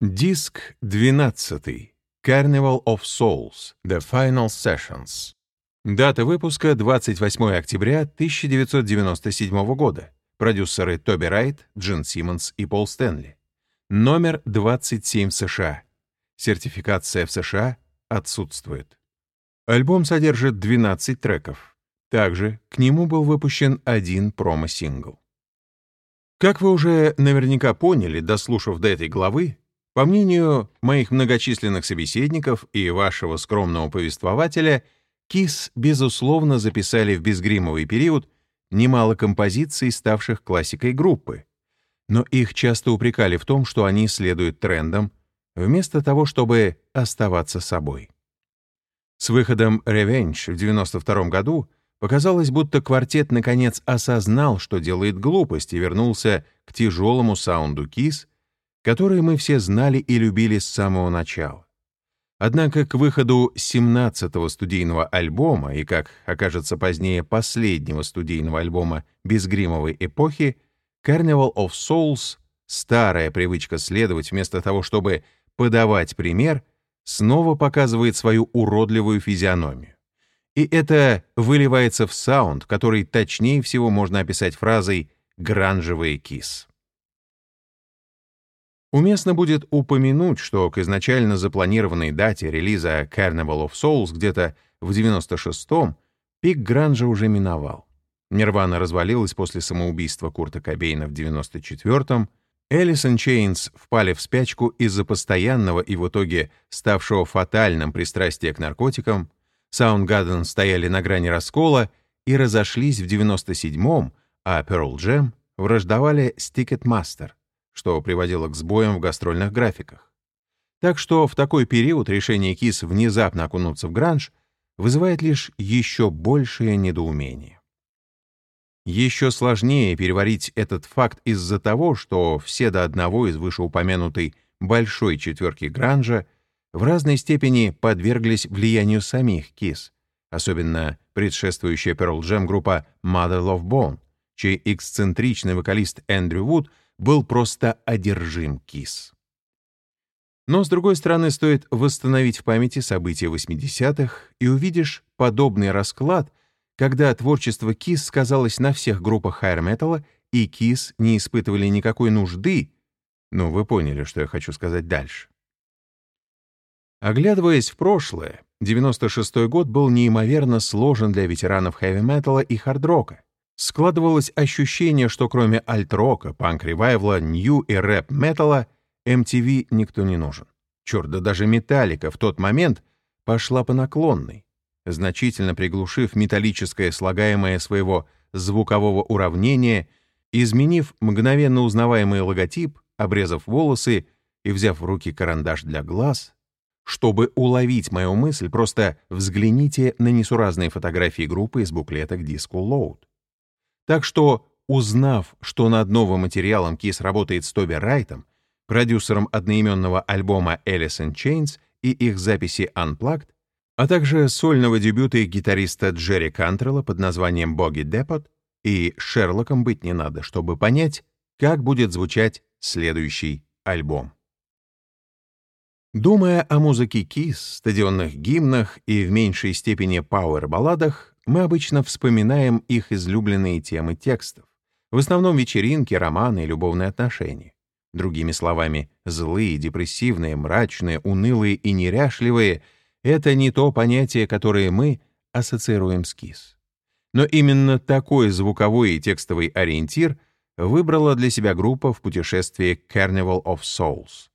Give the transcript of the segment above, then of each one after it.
Диск 12. Carnival of Souls. The Final Sessions. Дата выпуска 28 октября 1997 года. Продюсеры Тоби Райт, Джин Симмонс и Пол Стэнли. Номер 27 в США. Сертификация в США отсутствует. Альбом содержит 12 треков. Также к нему был выпущен один промо-сингл. Как вы уже наверняка поняли, дослушав до этой главы, по мнению моих многочисленных собеседников и вашего скромного повествователя, Кис, безусловно, записали в безгримовый период немало композиций, ставших классикой группы. Но их часто упрекали в том, что они следуют трендам, вместо того, чтобы оставаться собой. С выходом «Revenge» в 1992 году показалось, будто квартет наконец осознал, что делает глупость, и вернулся к тяжелому саунду Кис, которые мы все знали и любили с самого начала. Однако к выходу 17-го студийного альбома и, как окажется позднее, последнего студийного альбома безгримовой эпохи, Carnival of Souls, старая привычка следовать вместо того, чтобы подавать пример, снова показывает свою уродливую физиономию. И это выливается в саунд, который точнее всего можно описать фразой «гранжевый кис». Уместно будет упомянуть, что к изначально запланированной дате релиза Carnival of Souls где-то в 96-м пик гранжа уже миновал. Нирвана развалилась после самоубийства Курта Кобейна в 94-м, Элисон Чейнс впали в спячку из-за постоянного и в итоге ставшего фатальным пристрастия к наркотикам, Soundgarden стояли на грани раскола и разошлись в 97-м, а Pearl Jam враждовали с Ticketmaster что приводило к сбоям в гастрольных графиках. Так что в такой период решение КИС внезапно окунуться в гранж вызывает лишь еще большее недоумение. Еще сложнее переварить этот факт из-за того, что все до одного из вышеупомянутой большой четверки гранжа в разной степени подверглись влиянию самих КИС, особенно предшествующая Pearl Jam группа Mother Love Bone, чей эксцентричный вокалист Эндрю Вуд был просто одержим Кис. Но, с другой стороны, стоит восстановить в памяти события 80-х, и увидишь подобный расклад, когда творчество Кис сказалось на всех группах хайр-металла, и Кис не испытывали никакой нужды, ну, вы поняли, что я хочу сказать дальше. Оглядываясь в прошлое, 96-й год был неимоверно сложен для ветеранов хэви-металла и хард-рока. Складывалось ощущение, что кроме альт-рока, панк-ревайвла, нью и рэп-металла MTV никто не нужен. Черт, да даже Металлика в тот момент пошла по наклонной, значительно приглушив металлическое слагаемое своего звукового уравнения, изменив мгновенно узнаваемый логотип, обрезав волосы и взяв в руки карандаш для глаз. Чтобы уловить мою мысль, просто взгляните на несуразные фотографии группы из буклета к диску Load. Так что, узнав, что над новым материалом Кис работает с Тоби Райтом, продюсером одноименного альбома Alice in Chains и их записи Unplugged, а также сольного дебюта их гитариста Джерри Кантрелла под названием «Боги Депот», и Шерлоком быть не надо, чтобы понять, как будет звучать следующий альбом. Думая о музыке Кис, стадионных гимнах и в меньшей степени пауэр-балладах, мы обычно вспоминаем их излюбленные темы текстов. В основном вечеринки, романы и любовные отношения. Другими словами, злые, депрессивные, мрачные, унылые и неряшливые — это не то понятие, которое мы ассоциируем с КИС. Но именно такой звуковой и текстовый ориентир выбрала для себя группа в путешествии Carnival of Souls.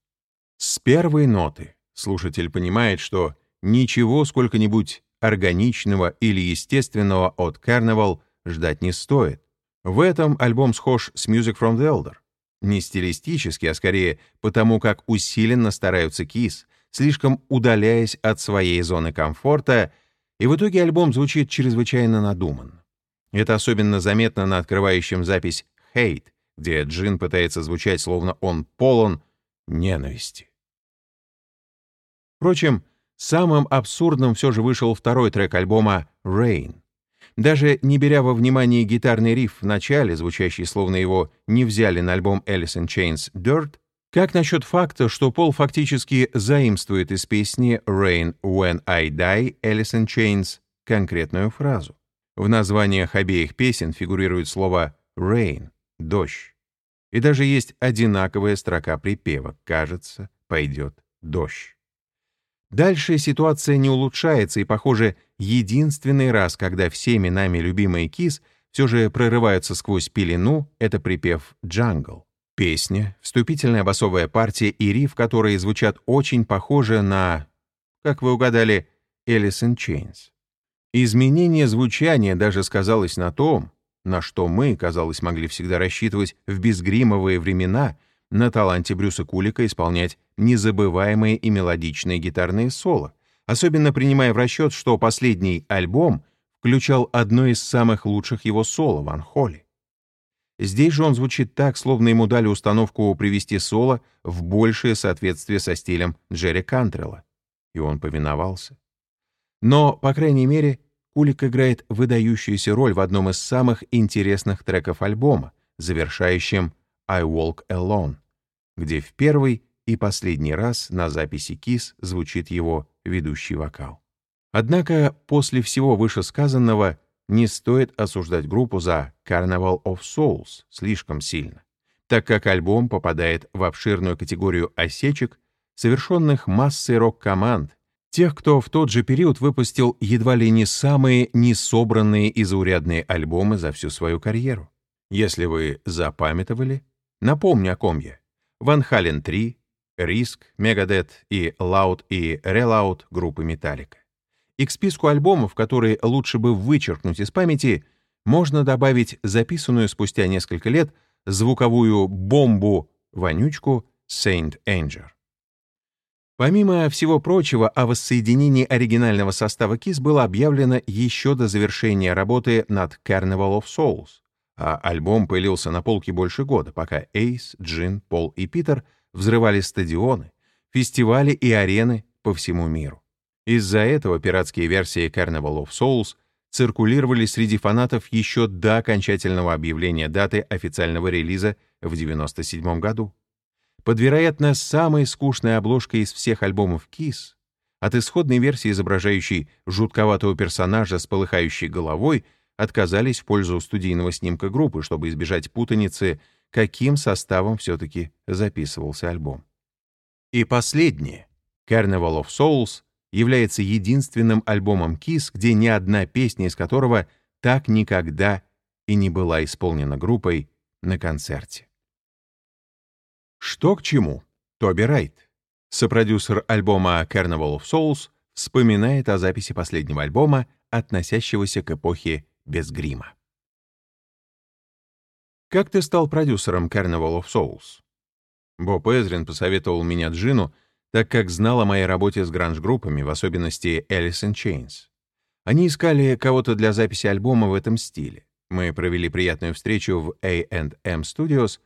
С первой ноты слушатель понимает, что ничего сколько-нибудь органичного или естественного от Carnival ждать не стоит. В этом альбом схож с Music from the Elder. Не стилистически, а скорее потому, как усиленно стараются Kiss, слишком удаляясь от своей зоны комфорта, и в итоге альбом звучит чрезвычайно надуманно. Это особенно заметно на открывающем запись «Hate», где Джин пытается звучать, словно он полон ненависти. Впрочем, Самым абсурдным все же вышел второй трек альбома «Rain». Даже не беря во внимание гитарный риф в начале, звучащий словно его не взяли на альбом Alice in Chains «Dirt», Как насчет факта, что Пол фактически заимствует из песни «Rain When I Die» Alice in Chains конкретную фразу? В названиях обеих песен фигурирует слово «rain» — «дождь». И даже есть одинаковая строка припева «кажется, пойдет дождь». Дальше ситуация не улучшается, и, похоже, единственный раз, когда всеми нами любимые Kiss все же прорываются сквозь пелену, это припев «Jungle». Песня, вступительная басовая партия и рифф, которые звучат очень похоже на, как вы угадали, in Chains. Изменение звучания даже сказалось на том, на что мы, казалось, могли всегда рассчитывать в безгримовые времена, на таланте Брюса Кулика исполнять незабываемые и мелодичные гитарные соло, особенно принимая в расчет, что последний альбом включал одно из самых лучших его соло Ван Холли. Здесь же он звучит так, словно ему дали установку привести соло в большее соответствие со стилем Джерри Кантрелла. И он повиновался. Но, по крайней мере, Кулик играет выдающуюся роль в одном из самых интересных треков альбома, завершающем «I Walk Alone», где в первый и последний раз на записи Кис звучит его ведущий вокал. Однако после всего вышесказанного не стоит осуждать группу за Carnival of Souls слишком сильно, так как альбом попадает в обширную категорию осечек, совершенных массой рок-команд, тех, кто в тот же период выпустил едва ли не самые несобранные и заурядные альбомы за всю свою карьеру. Если вы запамятовали, напомню о ком я. Ван Хален 3, Риск, Мегадет и Loud и Reloud группы Металлика. И к списку альбомов, которые лучше бы вычеркнуть из памяти, можно добавить записанную спустя несколько лет звуковую бомбу-вонючку Saint Anger. Помимо всего прочего, о воссоединении оригинального состава KISS было объявлено еще до завершения работы над Carnival of Souls, а альбом появился на полке больше года, пока Эйс, Джин, Пол и Питер взрывали стадионы, фестивали и арены по всему миру. Из-за этого пиратские версии Carnival of Souls циркулировали среди фанатов еще до окончательного объявления даты официального релиза в 1997 году. Под, вероятно, самой скучной обложкой из всех альбомов Kiss, от исходной версии, изображающей жутковатого персонажа с полыхающей головой, отказались в пользу студийного снимка группы, чтобы избежать путаницы, каким составом все-таки записывался альбом. И последнее. Carnival of Souls является единственным альбомом Kiss, где ни одна песня из которого так никогда и не была исполнена группой на концерте. Что к чему? Тоби Райт, сопродюсер альбома Carnival of Souls, вспоминает о записи последнего альбома, относящегося к эпохе без грима. Как ты стал продюсером Carnival of Souls? Боб Эзрин посоветовал меня Джину, так как знал о моей работе с гранж-группами, в особенности Alice in Chains. Они искали кого-то для записи альбома в этом стиле. Мы провели приятную встречу в A&M Studios,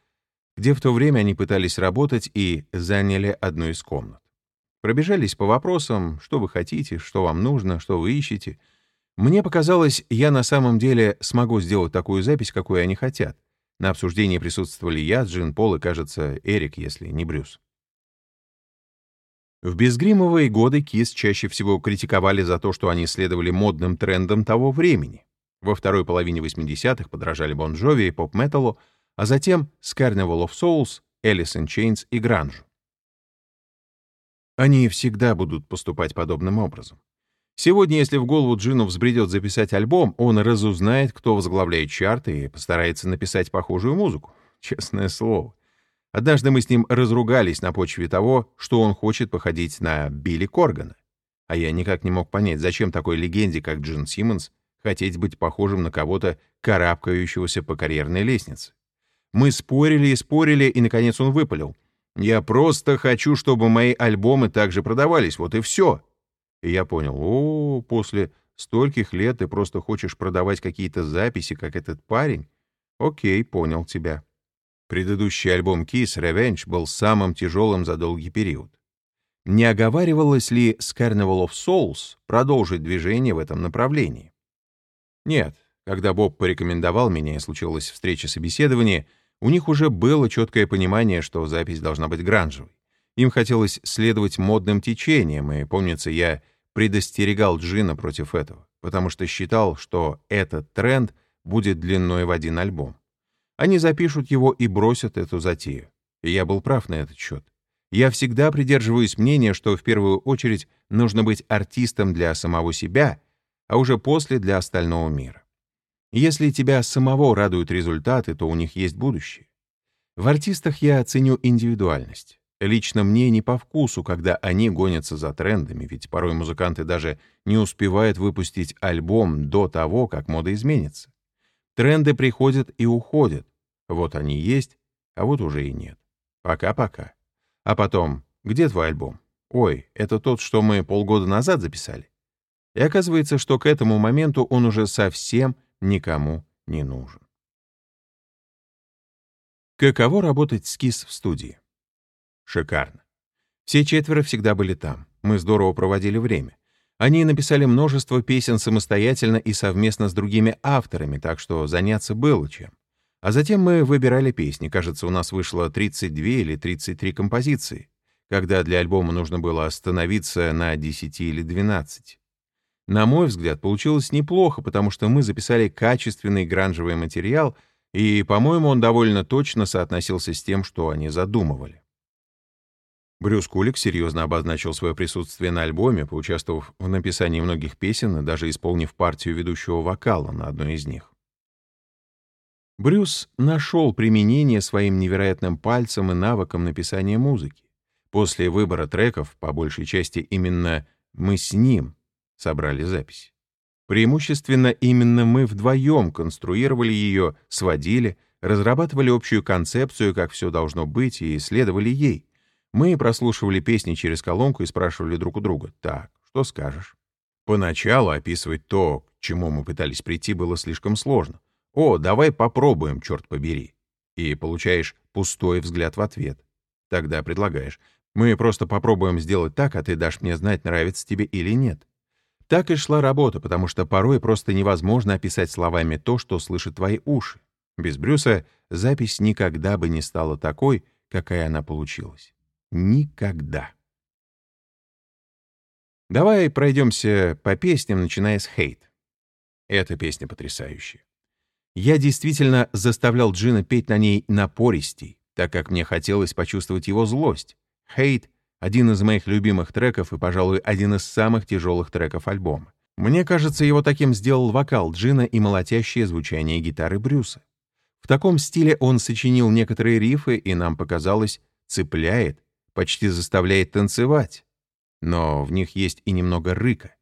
где в то время они пытались работать и заняли одну из комнат. Пробежались по вопросам, что вы хотите, что вам нужно, что вы ищете. Мне показалось, я на самом деле смогу сделать такую запись, какую они хотят. На обсуждении присутствовали я, Джин Пол и, кажется, Эрик, если не Брюс. В безгримовые годы Кис чаще всего критиковали за то, что они следовали модным трендам того времени. Во второй половине 80-х подражали Бон Джови и поп-металлу, а затем с Carnival of Souls, Alice in Chains и Гранжу. Они всегда будут поступать подобным образом. Сегодня, если в голову Джину взбредет записать альбом, он разузнает, кто возглавляет чарты и постарается написать похожую музыку. Честное слово. Однажды мы с ним разругались на почве того, что он хочет походить на Билли Коргана. А я никак не мог понять, зачем такой легенде, как Джин Симмонс, хотеть быть похожим на кого-то, карабкающегося по карьерной лестнице. Мы спорили и спорили, и, наконец, он выпалил. «Я просто хочу, чтобы мои альбомы также продавались, вот и все». И я понял, о, после стольких лет ты просто хочешь продавать какие-то записи, как этот парень? Окей, понял тебя. Предыдущий альбом Kiss Revenge был самым тяжелым за долгий период. Не оговаривалось ли с Carnival of Souls продолжить движение в этом направлении? Нет. Когда Боб порекомендовал меня и случилась встреча собеседования, У них уже было четкое понимание, что запись должна быть гранжевой. Им хотелось следовать модным течениям, и, помнится, я предостерегал Джина против этого, потому что считал, что этот тренд будет длиной в один альбом. Они запишут его и бросят эту затею. И я был прав на этот счет. Я всегда придерживаюсь мнения, что в первую очередь нужно быть артистом для самого себя, а уже после для остального мира. Если тебя самого радуют результаты, то у них есть будущее. В артистах я ценю индивидуальность. Лично мне не по вкусу, когда они гонятся за трендами, ведь порой музыканты даже не успевают выпустить альбом до того, как мода изменится. Тренды приходят и уходят. Вот они есть, а вот уже и нет. Пока-пока. А потом, где твой альбом? Ой, это тот, что мы полгода назад записали. И оказывается, что к этому моменту он уже совсем никому не нужен. Каково работать с КИС в студии? Шикарно. Все четверо всегда были там. Мы здорово проводили время. Они написали множество песен самостоятельно и совместно с другими авторами, так что заняться было чем. А затем мы выбирали песни. Кажется, у нас вышло 32 или 33 композиции, когда для альбома нужно было остановиться на 10 или 12. На мой взгляд, получилось неплохо, потому что мы записали качественный гранжевый материал, и, по-моему, он довольно точно соотносился с тем, что они задумывали. Брюс Кулик серьезно обозначил свое присутствие на альбоме, поучаствовав в написании многих песен и даже исполнив партию ведущего вокала на одной из них. Брюс нашел применение своим невероятным пальцем и навыкам написания музыки. После выбора треков, по большей части именно мы с ним собрали запись. Преимущественно именно мы вдвоем конструировали ее, сводили, разрабатывали общую концепцию, как все должно быть, и исследовали ей. Мы прослушивали песни через колонку и спрашивали друг у друга, «Так, что скажешь?» Поначалу описывать то, к чему мы пытались прийти, было слишком сложно. «О, давай попробуем, черт побери!» И получаешь пустой взгляд в ответ. Тогда предлагаешь, «Мы просто попробуем сделать так, а ты дашь мне знать, нравится тебе или нет». Так и шла работа, потому что порой просто невозможно описать словами то, что слышат твои уши. Без Брюса запись никогда бы не стала такой, какая она получилась. Никогда. Давай пройдемся по песням, начиная с «Хейт». Эта песня потрясающая. Я действительно заставлял Джина петь на ней напористей, так как мне хотелось почувствовать его злость. «Хейт» — один из моих любимых треков и, пожалуй, один из самых тяжелых треков альбома. Мне кажется, его таким сделал вокал Джина и молотящее звучание гитары Брюса. В таком стиле он сочинил некоторые рифы, и нам показалось, цепляет, почти заставляет танцевать. Но в них есть и немного рыка.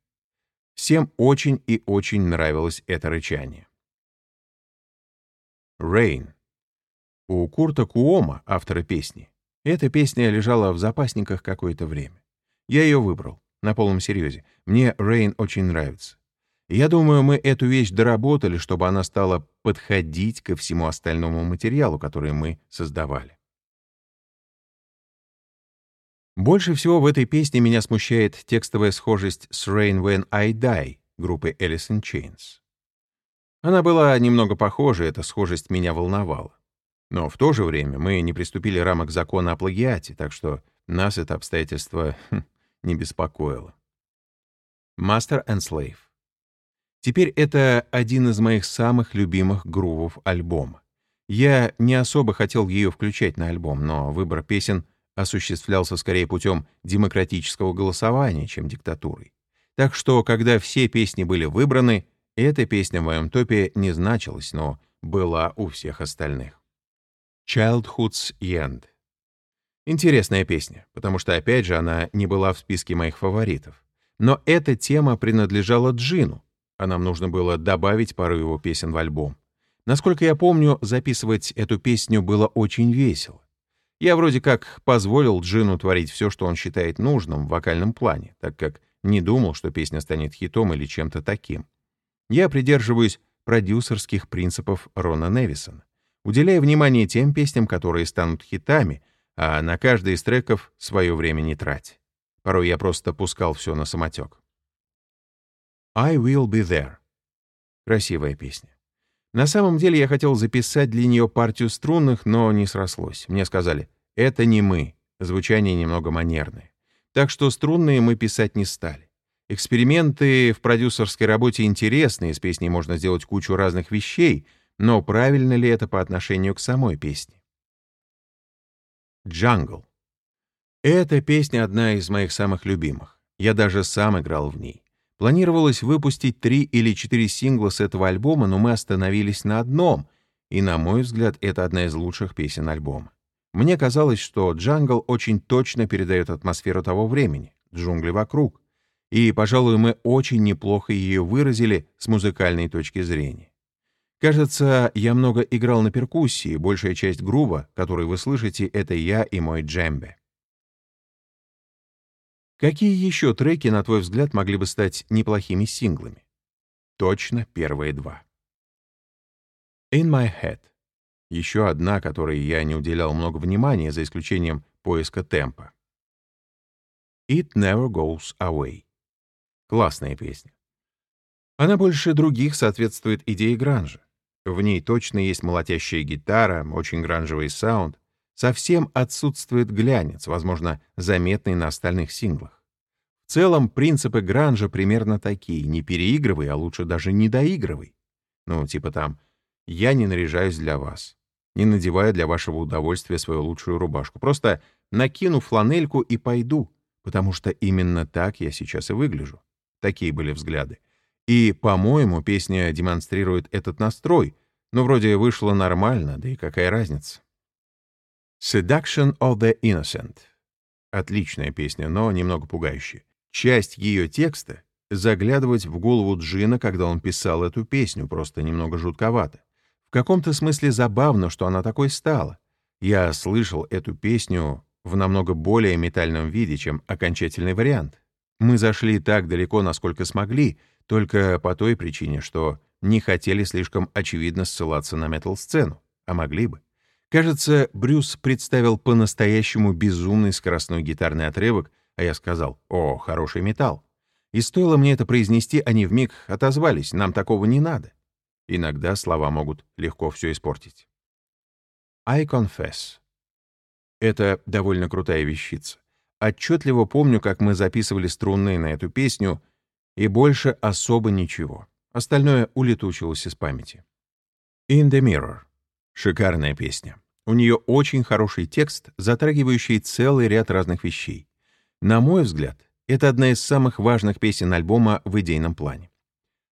Всем очень и очень нравилось это рычание. Rain. У Курта Куома, автора песни, эта песня лежала в запасниках какое-то время. Я ее выбрал, на полном серьезе. Мне Rain очень нравится. Я думаю, мы эту вещь доработали, чтобы она стала подходить ко всему остальному материалу, который мы создавали. Больше всего в этой песне меня смущает текстовая схожесть с Rain When I Die группы Alice in Chains. Она была немного похожа, эта схожесть меня волновала. Но в то же время мы не приступили рамок закона о плагиате, так что нас это обстоятельство хм, не беспокоило. Master and Slave. Теперь это один из моих самых любимых грувов альбома. Я не особо хотел ее включать на альбом, но выбор песен — осуществлялся скорее путем демократического голосования, чем диктатурой. Так что, когда все песни были выбраны, эта песня в моем топе не значилась, но была у всех остальных. Childhood's End. Интересная песня, потому что, опять же, она не была в списке моих фаворитов. Но эта тема принадлежала Джину, а нам нужно было добавить пару его песен в альбом. Насколько я помню, записывать эту песню было очень весело. Я вроде как позволил Джину творить все, что он считает нужным в вокальном плане, так как не думал, что песня станет хитом или чем-то таким. Я придерживаюсь продюсерских принципов Рона Невисона, уделяя внимание тем песням, которые станут хитами, а на каждый из треков свое время не трать. Порой я просто пускал все на самотек. I Will Be There. Красивая песня. На самом деле я хотел записать для нее партию струнных, но не срослось. Мне сказали, это не мы, звучание немного манерное. Так что струнные мы писать не стали. Эксперименты в продюсерской работе интересные, с песней можно сделать кучу разных вещей, но правильно ли это по отношению к самой песне? «Jungle». Эта песня одна из моих самых любимых. Я даже сам играл в ней. Планировалось выпустить три или четыре сингла с этого альбома, но мы остановились на одном, и, на мой взгляд, это одна из лучших песен альбома. Мне казалось, что «Jungle» очень точно передает атмосферу того времени, джунгли вокруг, и, пожалуй, мы очень неплохо ее выразили с музыкальной точки зрения. Кажется, я много играл на перкуссии, большая часть грува, которую вы слышите, это я и мой джембе. Какие еще треки, на твой взгляд, могли бы стать неплохими синглами? Точно первые два. In My Head. Еще одна, которой я не уделял много внимания, за исключением поиска темпа. It Never Goes Away. Классная песня. Она больше других соответствует идее гранжа. В ней точно есть молотящая гитара, очень гранжевый саунд. Совсем отсутствует глянец, возможно, заметный на остальных синглах. В целом, принципы гранжа примерно такие. Не переигрывай, а лучше даже не доигрывай. Ну, типа там «Я не наряжаюсь для вас», не надевая для вашего удовольствия свою лучшую рубашку. Просто накину фланельку и пойду, потому что именно так я сейчас и выгляжу. Такие были взгляды. И, по-моему, песня демонстрирует этот настрой, но вроде вышло нормально, да и какая разница. Seduction of the Innocent. Отличная песня, но немного пугающая. Часть ее текста — заглядывать в голову Джина, когда он писал эту песню, просто немного жутковато. В каком-то смысле забавно, что она такой стала. Я слышал эту песню в намного более метальном виде, чем окончательный вариант. Мы зашли так далеко, насколько смогли, только по той причине, что не хотели слишком очевидно ссылаться на метал-сцену, а могли бы. Кажется, Брюс представил по-настоящему безумный скоростной гитарный отрывок, а я сказал «О, хороший металл». И стоило мне это произнести, они вмиг отозвались «Нам такого не надо». Иногда слова могут легко все испортить. I confess. Это довольно крутая вещица. Отчетливо помню, как мы записывали струнные на эту песню, и больше особо ничего. Остальное улетучилось из памяти. In the Mirror. Шикарная песня. У нее очень хороший текст, затрагивающий целый ряд разных вещей. На мой взгляд, это одна из самых важных песен альбома в идейном плане.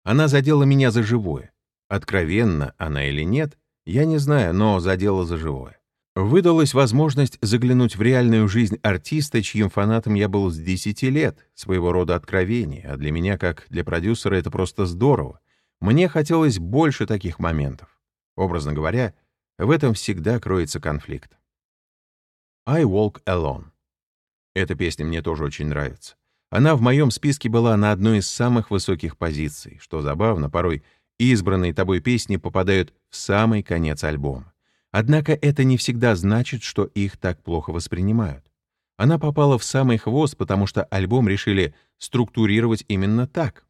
Она задела меня за живое. Откровенно она или нет, я не знаю, но задела за живое. Выдалась возможность заглянуть в реальную жизнь артиста, чьим фанатом я был с 10 лет, своего рода откровение, а для меня, как для продюсера, это просто здорово. Мне хотелось больше таких моментов. Образно говоря, в этом всегда кроется конфликт. I Walk Alone. Эта песня мне тоже очень нравится. Она в моем списке была на одной из самых высоких позиций. Что забавно, порой избранные тобой песни попадают в самый конец альбома. Однако это не всегда значит, что их так плохо воспринимают. Она попала в самый хвост, потому что альбом решили структурировать именно так.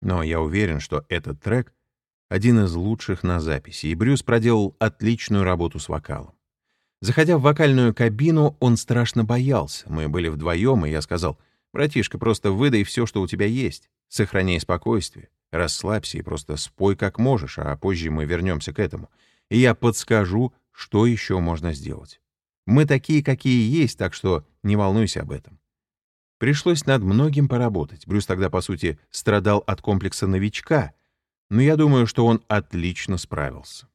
Но я уверен, что этот трек — один из лучших на записи, и Брюс проделал отличную работу с вокалом. Заходя в вокальную кабину, он страшно боялся. Мы были вдвоем, и я сказал, «Братишка, просто выдай все, что у тебя есть. Сохраняй спокойствие, расслабься и просто спой как можешь, а позже мы вернемся к этому и я подскажу, что еще можно сделать. Мы такие, какие есть, так что не волнуйся об этом. Пришлось над многим поработать. Брюс тогда, по сути, страдал от комплекса новичка, но я думаю, что он отлично справился.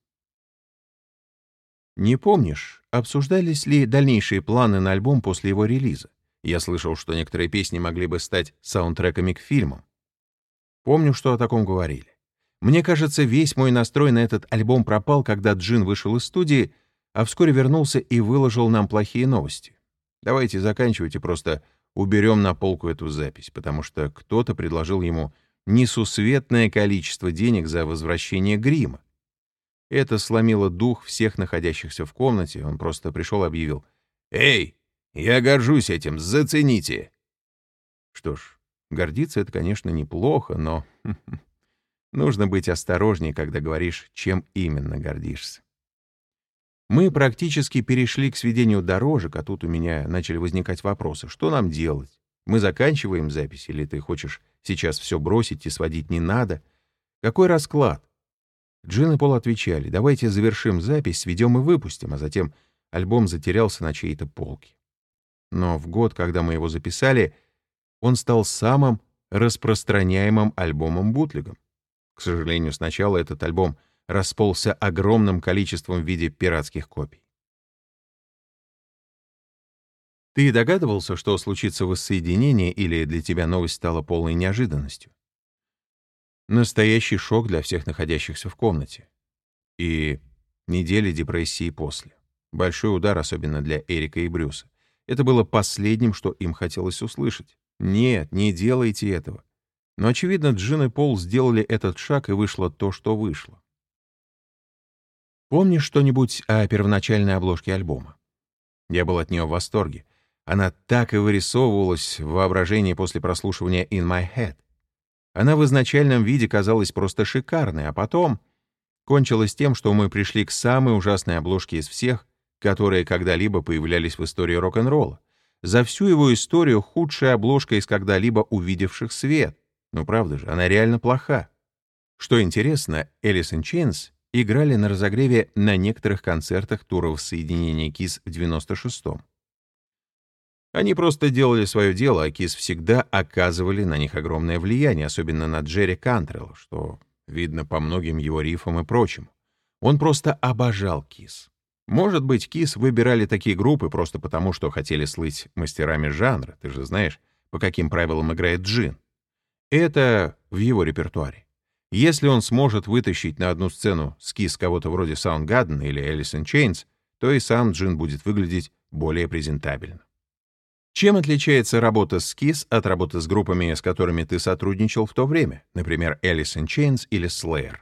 Не помнишь, обсуждались ли дальнейшие планы на альбом после его релиза? Я слышал, что некоторые песни могли бы стать саундтреками к фильмам. Помню, что о таком говорили. Мне кажется, весь мой настрой на этот альбом пропал, когда Джин вышел из студии, а вскоре вернулся и выложил нам плохие новости. Давайте заканчивайте, просто уберем на полку эту запись, потому что кто-то предложил ему несусветное количество денег за возвращение грима. Это сломило дух всех находящихся в комнате, он просто пришел и объявил «Эй, я горжусь этим, зацените!» Что ж, гордиться — это, конечно, неплохо, но Нужно быть осторожнее, когда говоришь, чем именно гордишься. Мы практически перешли к сведению дорожек, а тут у меня начали возникать вопросы. Что нам делать? Мы заканчиваем запись, или ты хочешь сейчас все бросить и сводить не надо? Какой расклад? Джин и Пол отвечали, давайте завершим запись, сведем и выпустим, а затем альбом затерялся на чьей-то полке. Но в год, когда мы его записали, он стал самым распространяемым альбомом-бутлегом. К сожалению, сначала этот альбом расползся огромным количеством в виде пиратских копий. Ты догадывался, что случится воссоединение, или для тебя новость стала полной неожиданностью? Настоящий шок для всех находящихся в комнате. И недели депрессии после. Большой удар, особенно для Эрика и Брюса. Это было последним, что им хотелось услышать. Нет, не делайте этого. Но, очевидно, Джин и Пол сделали этот шаг, и вышло то, что вышло. Помнишь что-нибудь о первоначальной обложке альбома? Я был от нее в восторге. Она так и вырисовывалась в воображении после прослушивания «In My Head». Она в изначальном виде казалась просто шикарной, а потом кончилось тем, что мы пришли к самой ужасной обложке из всех, которые когда-либо появлялись в истории рок-н-ролла. За всю его историю худшая обложка из когда-либо увидевших свет. Ну правда же, она реально плоха. Что интересно, in Chains играли на разогреве на некоторых концертах туров соединения КИС в 96-м. Они просто делали свое дело, а КИС всегда оказывали на них огромное влияние, особенно на Джерри Кантрелл, что видно по многим его рифам и прочему. Он просто обожал КИС. Может быть, КИС выбирали такие группы просто потому, что хотели слыть мастерами жанра, ты же знаешь, по каким правилам играет Джин. Это в его репертуаре. Если он сможет вытащить на одну сцену скиз кого-то вроде Soundgarden или Alice Chains, то и сам Джин будет выглядеть более презентабельно. Чем отличается работа с Kiss от работы с группами, с которыми ты сотрудничал в то время, например, Alice in Chains или Slayer?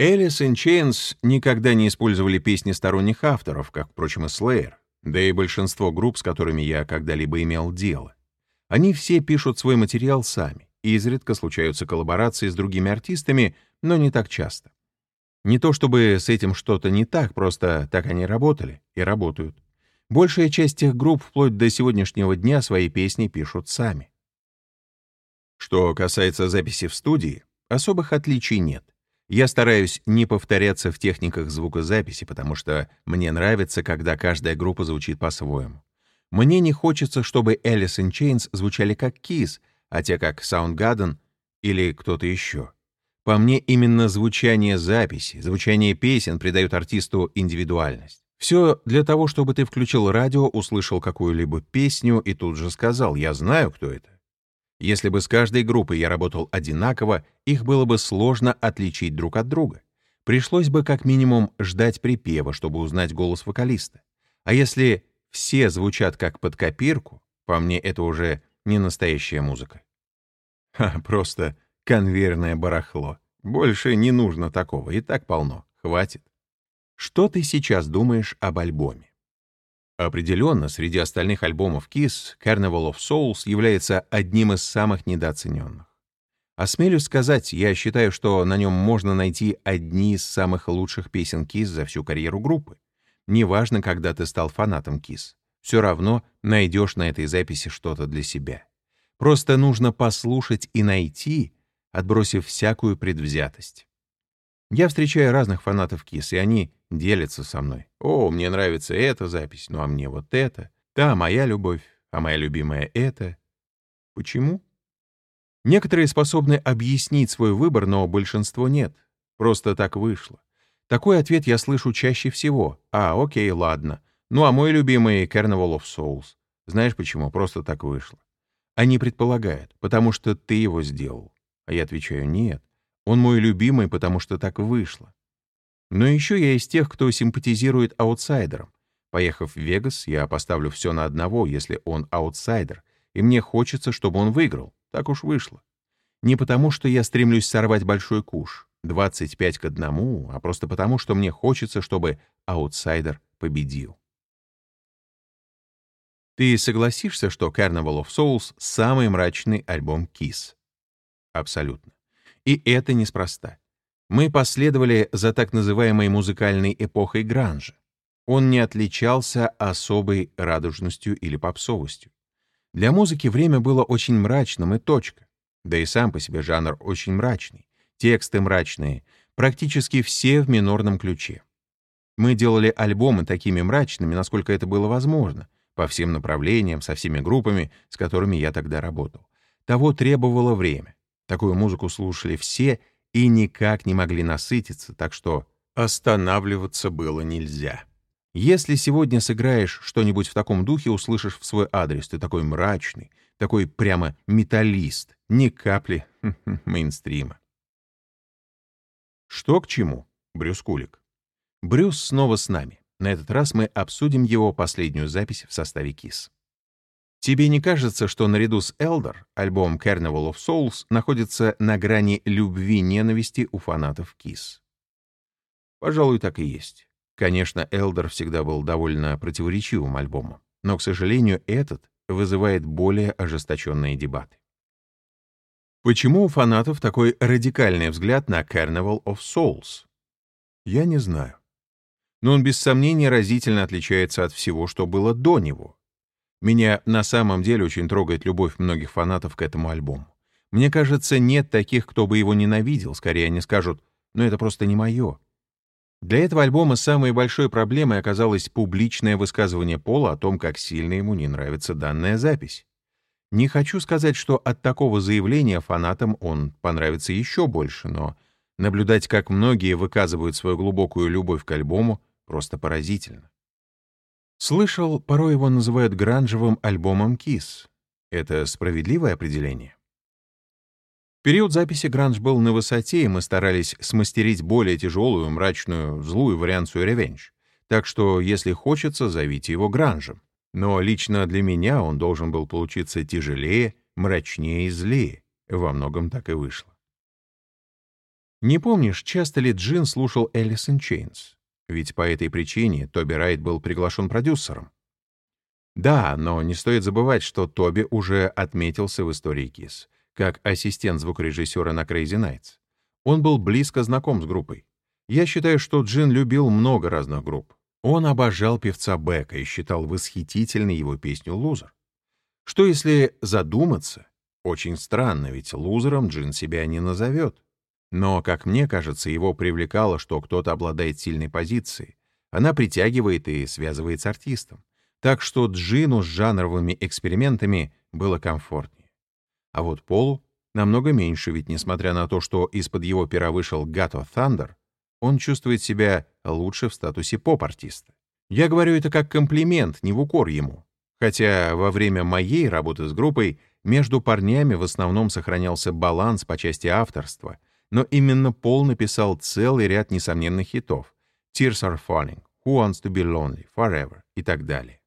Alice in Chains никогда не использовали песни сторонних авторов, как, впрочем, и Slayer, да и большинство групп, с которыми я когда-либо имел дело. Они все пишут свой материал сами, и изредка случаются коллаборации с другими артистами, но не так часто. Не то чтобы с этим что-то не так, просто так они работали и работают. Большая часть тех групп вплоть до сегодняшнего дня свои песни пишут сами. Что касается записи в студии, особых отличий нет. Я стараюсь не повторяться в техниках звукозаписи, потому что мне нравится, когда каждая группа звучит по-своему. Мне не хочется, чтобы Alice in Chains звучали как Kiss, а те как Soundgarden или кто-то еще. По мне, именно звучание записи, звучание песен придает артисту индивидуальность. Все для того, чтобы ты включил радио, услышал какую-либо песню и тут же сказал «Я знаю, кто это». Если бы с каждой группой я работал одинаково, их было бы сложно отличить друг от друга. Пришлось бы как минимум ждать припева, чтобы узнать голос вокалиста. А если все звучат как под копирку, по мне это уже не настоящая музыка. Ха, просто конвейерное барахло. Больше не нужно такого, и так полно. Хватит. Что ты сейчас думаешь об альбоме? Определенно, среди остальных альбомов Kiss Carnival of Souls является одним из самых недооцененных. Осмелюсь сказать, я считаю, что на нем можно найти одни из самых лучших песен Kiss за всю карьеру группы. Неважно, когда ты стал фанатом Kiss, все равно найдешь на этой записи что-то для себя. Просто нужно послушать и найти, отбросив всякую предвзятость. Я встречаю разных фанатов Kiss, и они делятся со мной. «О, мне нравится эта запись, ну а мне вот это. Да, моя любовь, а моя любимая это». Почему? Некоторые способны объяснить свой выбор, но большинство нет. Просто так вышло. Такой ответ я слышу чаще всего. А, окей, ладно. Ну а мой любимый Carnival of Souls. Знаешь почему? Просто так вышло. Они предполагают, потому что ты его сделал. А я отвечаю, нет. Он мой любимый, потому что так вышло. Но еще я из тех, кто симпатизирует аутсайдерам. Поехав в Вегас, я поставлю все на одного, если он аутсайдер, и мне хочется, чтобы он выиграл. Так уж вышло. Не потому, что я стремлюсь сорвать большой куш, 25 к одному, а просто потому, что мне хочется, чтобы аутсайдер победил. Ты согласишься, что Carnival of Souls — самый мрачный альбом Kiss? Абсолютно. И это неспроста. Мы последовали за так называемой музыкальной эпохой гранжа. Он не отличался особой радужностью или попсовостью. Для музыки время было очень мрачным и точка. Да и сам по себе жанр очень мрачный. Тексты мрачные, практически все в минорном ключе. Мы делали альбомы такими мрачными, насколько это было возможно, по всем направлениям, со всеми группами, с которыми я тогда работал. Того требовало время. Такую музыку слушали все и никак не могли насытиться, так что останавливаться было нельзя. Если сегодня сыграешь что-нибудь в таком духе, услышишь в свой адрес, ты такой мрачный, такой прямо металлист, ни капли мейнстрима. Что к чему? Брюс Кулик. Брюс снова с нами. На этот раз мы обсудим его последнюю запись в составе KISS. Тебе не кажется, что наряду с Elder альбом Carnival of Souls находится на грани любви-ненависти у фанатов KISS? Пожалуй, так и есть. Конечно, Elder всегда был довольно противоречивым альбомом, но, к сожалению, этот вызывает более ожесточенные дебаты. Почему у фанатов такой радикальный взгляд на Carnival of Souls? Я не знаю но он без сомнения разительно отличается от всего, что было до него. Меня на самом деле очень трогает любовь многих фанатов к этому альбому. Мне кажется, нет таких, кто бы его ненавидел, скорее они скажут, но это просто не мое. Для этого альбома самой большой проблемой оказалось публичное высказывание Пола о том, как сильно ему не нравится данная запись. Не хочу сказать, что от такого заявления фанатам он понравится еще больше, но наблюдать, как многие выказывают свою глубокую любовь к альбому, Просто поразительно. Слышал, порой его называют гранжевым альбомом Kiss. Это справедливое определение? Период записи гранж был на высоте, и мы старались смастерить более тяжелую, мрачную, злую варианцию ревенж. Так что, если хочется, зовите его гранжем. Но лично для меня он должен был получиться тяжелее, мрачнее и злее. Во многом так и вышло. Не помнишь, часто ли Джин слушал in Chains? Ведь по этой причине Тоби Райт был приглашен продюсером. Да, но не стоит забывать, что Тоби уже отметился в истории КИС, как ассистент звукорежиссера на Crazy Nights. Он был близко знаком с группой. Я считаю, что Джин любил много разных групп. Он обожал певца Бека и считал восхитительной его песню «Лузер». Что если задуматься? Очень странно, ведь лузером Джин себя не назовет. Но, как мне кажется, его привлекало, что кто-то обладает сильной позицией. Она притягивает и связывает с артистом. Так что Джину с жанровыми экспериментами было комфортнее. А вот Полу намного меньше, ведь несмотря на то, что из-под его пера вышел Гато Thunder, он чувствует себя лучше в статусе поп-артиста. Я говорю это как комплимент, не в укор ему. Хотя во время моей работы с группой между парнями в основном сохранялся баланс по части авторства — но именно Пол написал целый ряд несомненных хитов «Tears are falling», «Who wants to be lonely», «Forever» и так далее.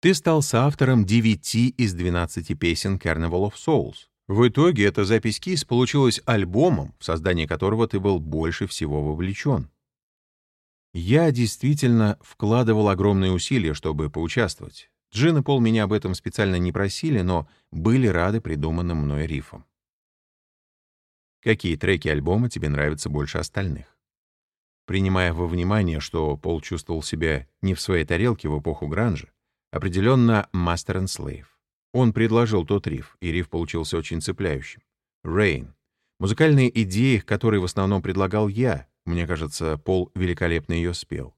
Ты стал соавтором 9 из 12 песен Carnival of Souls. В итоге эта запись Kiss получилась альбомом, в создании которого ты был больше всего вовлечен. Я действительно вкладывал огромные усилия, чтобы поучаствовать. Джин и Пол меня об этом специально не просили, но были рады придуманным мной рифам. Какие треки альбома тебе нравятся больше остальных? Принимая во внимание, что Пол чувствовал себя не в своей тарелке в эпоху гранжа, определенно Master and Slave. Он предложил тот риф, и риф получился очень цепляющим. Rain. Музыкальные идеи, которые в основном предлагал я. Мне кажется, Пол великолепно ее спел.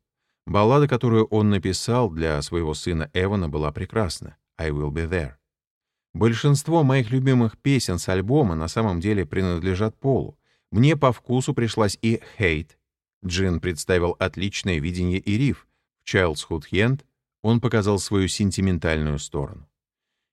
Баллада, которую он написал для своего сына Эвана, была прекрасна. I will be there. Большинство моих любимых песен с альбома на самом деле принадлежат Полу. Мне по вкусу пришлась и «Hate». Джин представил отличное видение и риф. В «Childhood End» он показал свою сентиментальную сторону.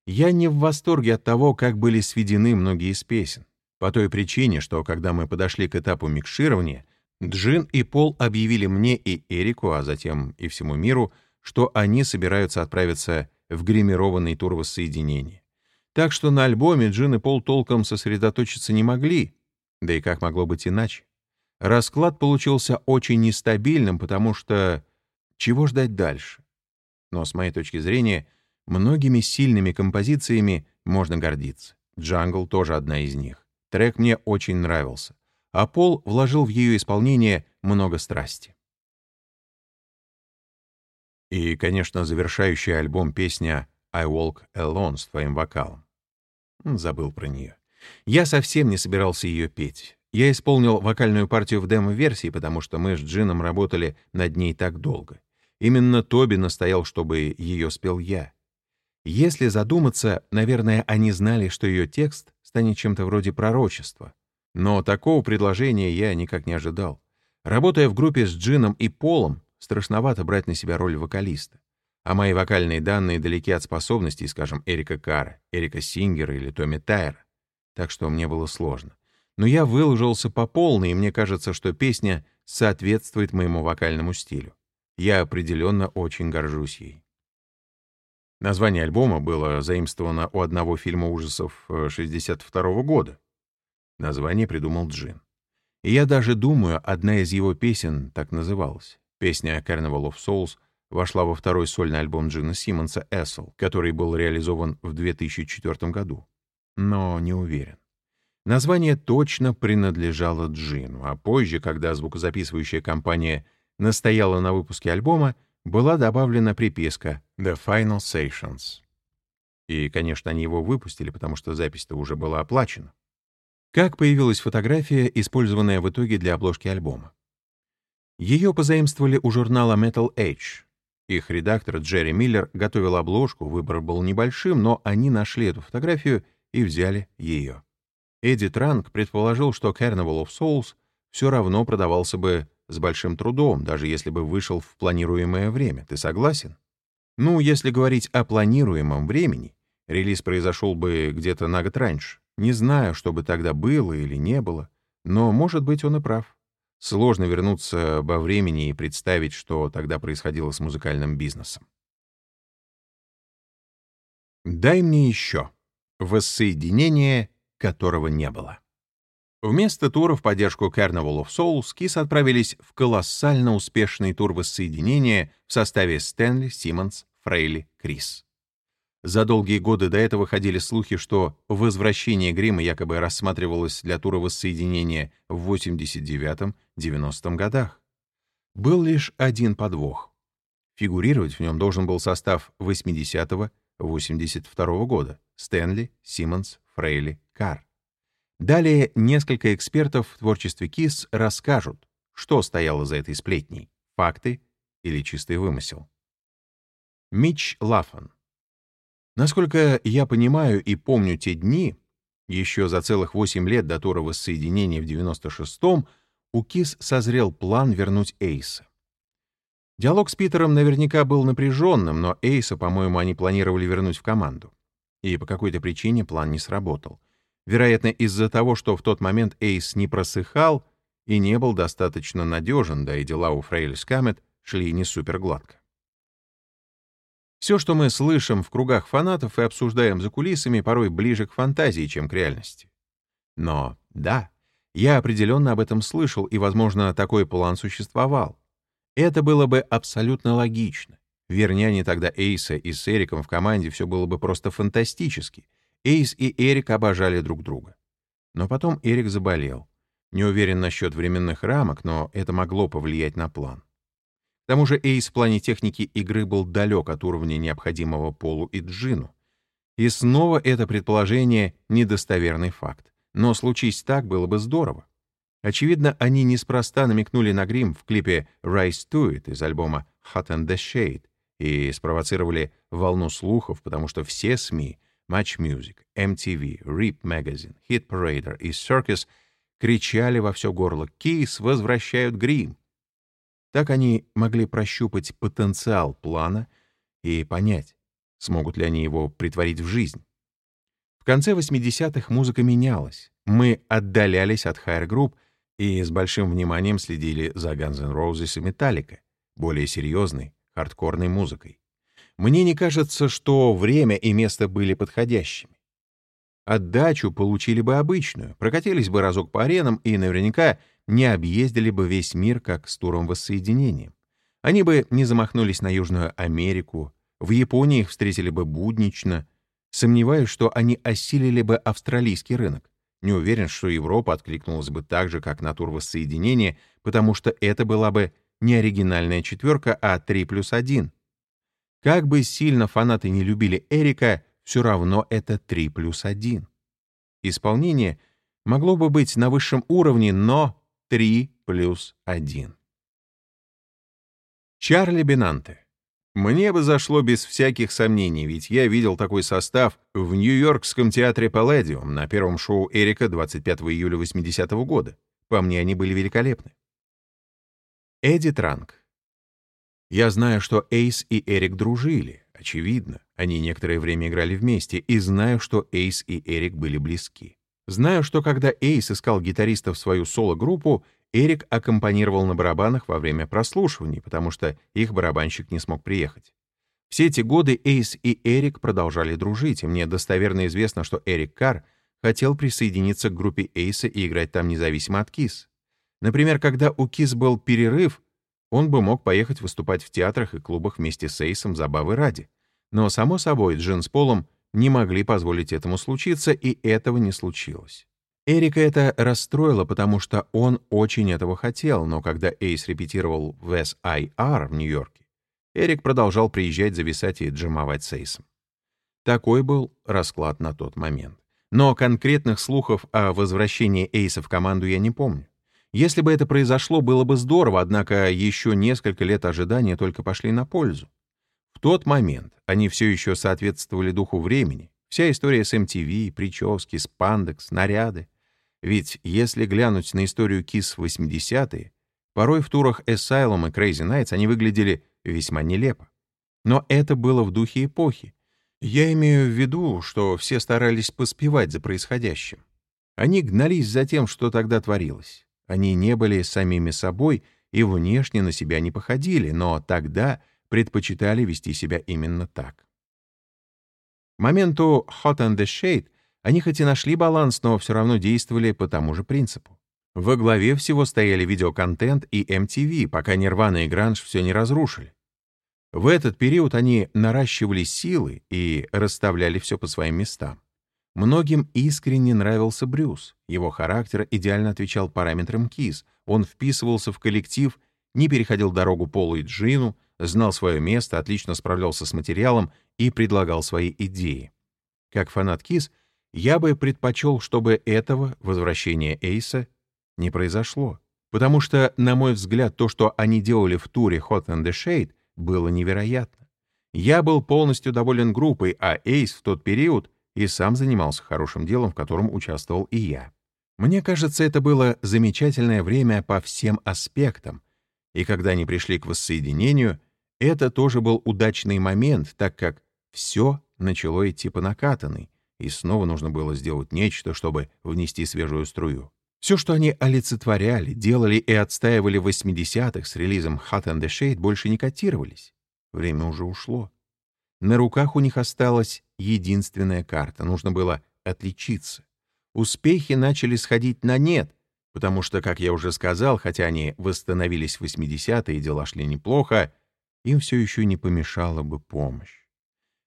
Я не в восторге от того, как были сведены многие из песен. По той причине, что когда мы подошли к этапу микширования, Джин и Пол объявили мне и Эрику, а затем и всему миру, что они собираются отправиться в гримированный тур воссоединения. Так что на альбоме Джин и Пол толком сосредоточиться не могли, да и как могло быть иначе. Расклад получился очень нестабильным, потому что чего ждать дальше? Но с моей точки зрения, многими сильными композициями можно гордиться. «Джангл» тоже одна из них. Трек мне очень нравился, а Пол вложил в ее исполнение много страсти. И, конечно, завершающий альбом песня «I Walk Alone» с твоим вокалом. Забыл про нее. Я совсем не собирался ее петь. Я исполнил вокальную партию в демо-версии, потому что мы с Джином работали над ней так долго. Именно Тоби настоял, чтобы ее спел я. Если задуматься, наверное, они знали, что ее текст станет чем-то вроде пророчества. Но такого предложения я никак не ожидал. Работая в группе с Джином и Полом, страшновато брать на себя роль вокалиста. А мои вокальные данные далеки от способностей, скажем, Эрика Кара, Эрика Сингера или Томми Тайра. Так что мне было сложно но я выложился по полной, и мне кажется, что песня соответствует моему вокальному стилю. Я определенно очень горжусь ей. Название альбома было заимствовано у одного фильма ужасов 62 -го года. Название придумал Джин. И я даже думаю, одна из его песен так называлась. Песня Carnival of Souls вошла во второй сольный альбом Джина Симмонса «Эссел», который был реализован в 2004 году. Но не уверен. Название точно принадлежало Джину, а позже, когда звукозаписывающая компания настояла на выпуске альбома, была добавлена приписка «The Final Sessions». И, конечно, они его выпустили, потому что запись-то уже была оплачена. Как появилась фотография, использованная в итоге для обложки альбома? Ее позаимствовали у журнала Metal Age. Их редактор Джерри Миллер готовил обложку, выбор был небольшим, но они нашли эту фотографию и взяли ее. Эдди Транк предположил, что Carnival of Souls все равно продавался бы с большим трудом, даже если бы вышел в планируемое время. Ты согласен? Ну, если говорить о планируемом времени, релиз произошел бы где-то на год раньше. Не знаю, что бы тогда было или не было, но, может быть, он и прав. Сложно вернуться во времени и представить, что тогда происходило с музыкальным бизнесом. «Дай мне еще» воссоединение которого не было. Вместо тура в поддержку Carnival of Souls Kiss отправились в колоссально успешный тур воссоединения в составе Стэнли, Симмонс, Фрейли, Крис. За долгие годы до этого ходили слухи, что возвращение грима якобы рассматривалось для тура воссоединения в 89-90 годах. Был лишь один подвох. Фигурировать в нем должен был состав 80-82 года — Стэнли, Симмонс, Фрейли, Кар. Далее несколько экспертов в творчестве КИС расскажут, что стояло за этой сплетней — факты или чистый вымысел. Митч Лафан. Насколько я понимаю и помню те дни, еще за целых 8 лет до тура воссоединения в 96-м, у КИС созрел план вернуть Эйса. Диалог с Питером наверняка был напряженным, но Эйса, по-моему, они планировали вернуть в команду. И по какой-то причине план не сработал. Вероятно, из-за того, что в тот момент Эйс не просыхал и не был достаточно надежен, да и дела у Фрейли Скамет шли не супер гладко. Все, что мы слышим в кругах фанатов и обсуждаем за кулисами, порой ближе к фантазии, чем к реальности. Но да, я определенно об этом слышал, и, возможно, такой план существовал. Это было бы абсолютно логично. Верни они тогда Эйса и с Эриком в команде, все было бы просто фантастически. Эйс и Эрик обожали друг друга. Но потом Эрик заболел. Не уверен насчет временных рамок, но это могло повлиять на план. К тому же Эйс в плане техники игры был далек от уровня необходимого Полу и Джину. И снова это предположение — недостоверный факт. Но случись так, было бы здорово. Очевидно, они неспроста намекнули на грим в клипе «Rise to It» из альбома «Hot and the Shade» и спровоцировали волну слухов, потому что все СМИ Match Music, MTV, RIP Magazine, Hit Parader и Circus кричали во все горло «Кис возвращают грим!». Так они могли прощупать потенциал плана и понять, смогут ли они его притворить в жизнь. В конце 80-х музыка менялась. Мы отдалялись от Higher Group и с большим вниманием следили за Guns N' Roses и Metallica, более серьезной, хардкорной музыкой. Мне не кажется, что время и место были подходящими. Отдачу получили бы обычную, прокатились бы разок по аренам и наверняка не объездили бы весь мир как с туром воссоединения. Они бы не замахнулись на Южную Америку, в Японии их встретили бы буднично. Сомневаюсь, что они осилили бы австралийский рынок. Не уверен, что Европа откликнулась бы так же, как на тур воссоединения, потому что это была бы не оригинальная четверка, а 3 плюс 1. Как бы сильно фанаты не любили Эрика, все равно это 3 плюс 1. Исполнение могло бы быть на высшем уровне, но 3 плюс 1. Чарли Бенанте. Мне бы зашло без всяких сомнений, ведь я видел такой состав в Нью-Йоркском театре Палладиум на первом шоу Эрика 25 июля 80 -го года. По мне, они были великолепны. Эдди Транк. Я знаю, что Эйс и Эрик дружили, очевидно. Они некоторое время играли вместе, и знаю, что Эйс и Эрик были близки. Знаю, что когда Эйс искал гитариста в свою соло-группу, Эрик аккомпанировал на барабанах во время прослушиваний, потому что их барабанщик не смог приехать. Все эти годы Эйс и Эрик продолжали дружить, и мне достоверно известно, что Эрик Карр хотел присоединиться к группе Эйса и играть там независимо от Кис. Например, когда у Кис был перерыв, он бы мог поехать выступать в театрах и клубах вместе с Эйсом забавы ради. Но, само собой, Джин с Полом не могли позволить этому случиться, и этого не случилось. Эрика это расстроило, потому что он очень этого хотел, но когда Эйс репетировал в SIR в Нью-Йорке, Эрик продолжал приезжать, зависать и джимовать с Эйсом. Такой был расклад на тот момент. Но конкретных слухов о возвращении Эйса в команду я не помню. Если бы это произошло, было бы здорово, однако еще несколько лет ожидания только пошли на пользу. Тот момент они все еще соответствовали духу времени. Вся история с MTV, прически, спандекс, наряды. Ведь если глянуть на историю Kiss в 80-е, порой в турах Asylum и Crazy Nights они выглядели весьма нелепо. Но это было в духе эпохи. Я имею в виду, что все старались поспевать за происходящим. Они гнались за тем, что тогда творилось. Они не были самими собой и внешне на себя не походили, но тогда предпочитали вести себя именно так. К моменту Hot and the Shade они хоть и нашли баланс, но все равно действовали по тому же принципу. Во главе всего стояли видеоконтент и MTV, пока Нирвана и Гранж все не разрушили. В этот период они наращивали силы и расставляли все по своим местам. Многим искренне нравился Брюс. Его характер идеально отвечал параметрам КИС. Он вписывался в коллектив, не переходил дорогу Полу и Джину, знал свое место, отлично справлялся с материалом и предлагал свои идеи. Как фанат КИС, я бы предпочел, чтобы этого, возвращения Эйса, не произошло. Потому что, на мой взгляд, то, что они делали в туре Hot and the Shade, было невероятно. Я был полностью доволен группой, а Эйс в тот период и сам занимался хорошим делом, в котором участвовал и я. Мне кажется, это было замечательное время по всем аспектам, и когда они пришли к воссоединению, это тоже был удачный момент, так как все начало идти по накатанной, и снова нужно было сделать нечто, чтобы внести свежую струю. Все, что они олицетворяли, делали и отстаивали в 80-х с релизом Hot and the Shade, больше не котировались. Время уже ушло. На руках у них осталась единственная карта. Нужно было отличиться. Успехи начали сходить на нет, потому что, как я уже сказал, хотя они восстановились в 80-е и дела шли неплохо, им все еще не помешала бы помощь.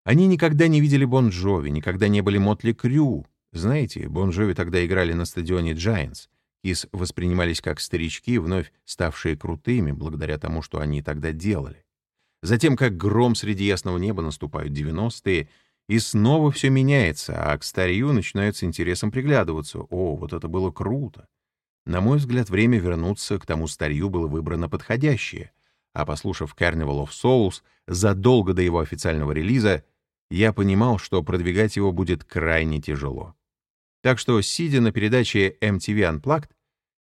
Они никогда не видели Бон Джови, никогда не были Мотли Крю. Знаете, Бон Джови тогда играли на стадионе Giants. Кис воспринимались как старички, вновь ставшие крутыми, благодаря тому, что они тогда делали. Затем, как гром среди ясного неба, наступают 90-е, и снова все меняется, а к старью начинают с интересом приглядываться. О, вот это было круто! На мой взгляд, время вернуться к тому старью было выбрано подходящее. А послушав Carnival of Souls задолго до его официального релиза, я понимал, что продвигать его будет крайне тяжело. Так что, сидя на передаче MTV Unplugged,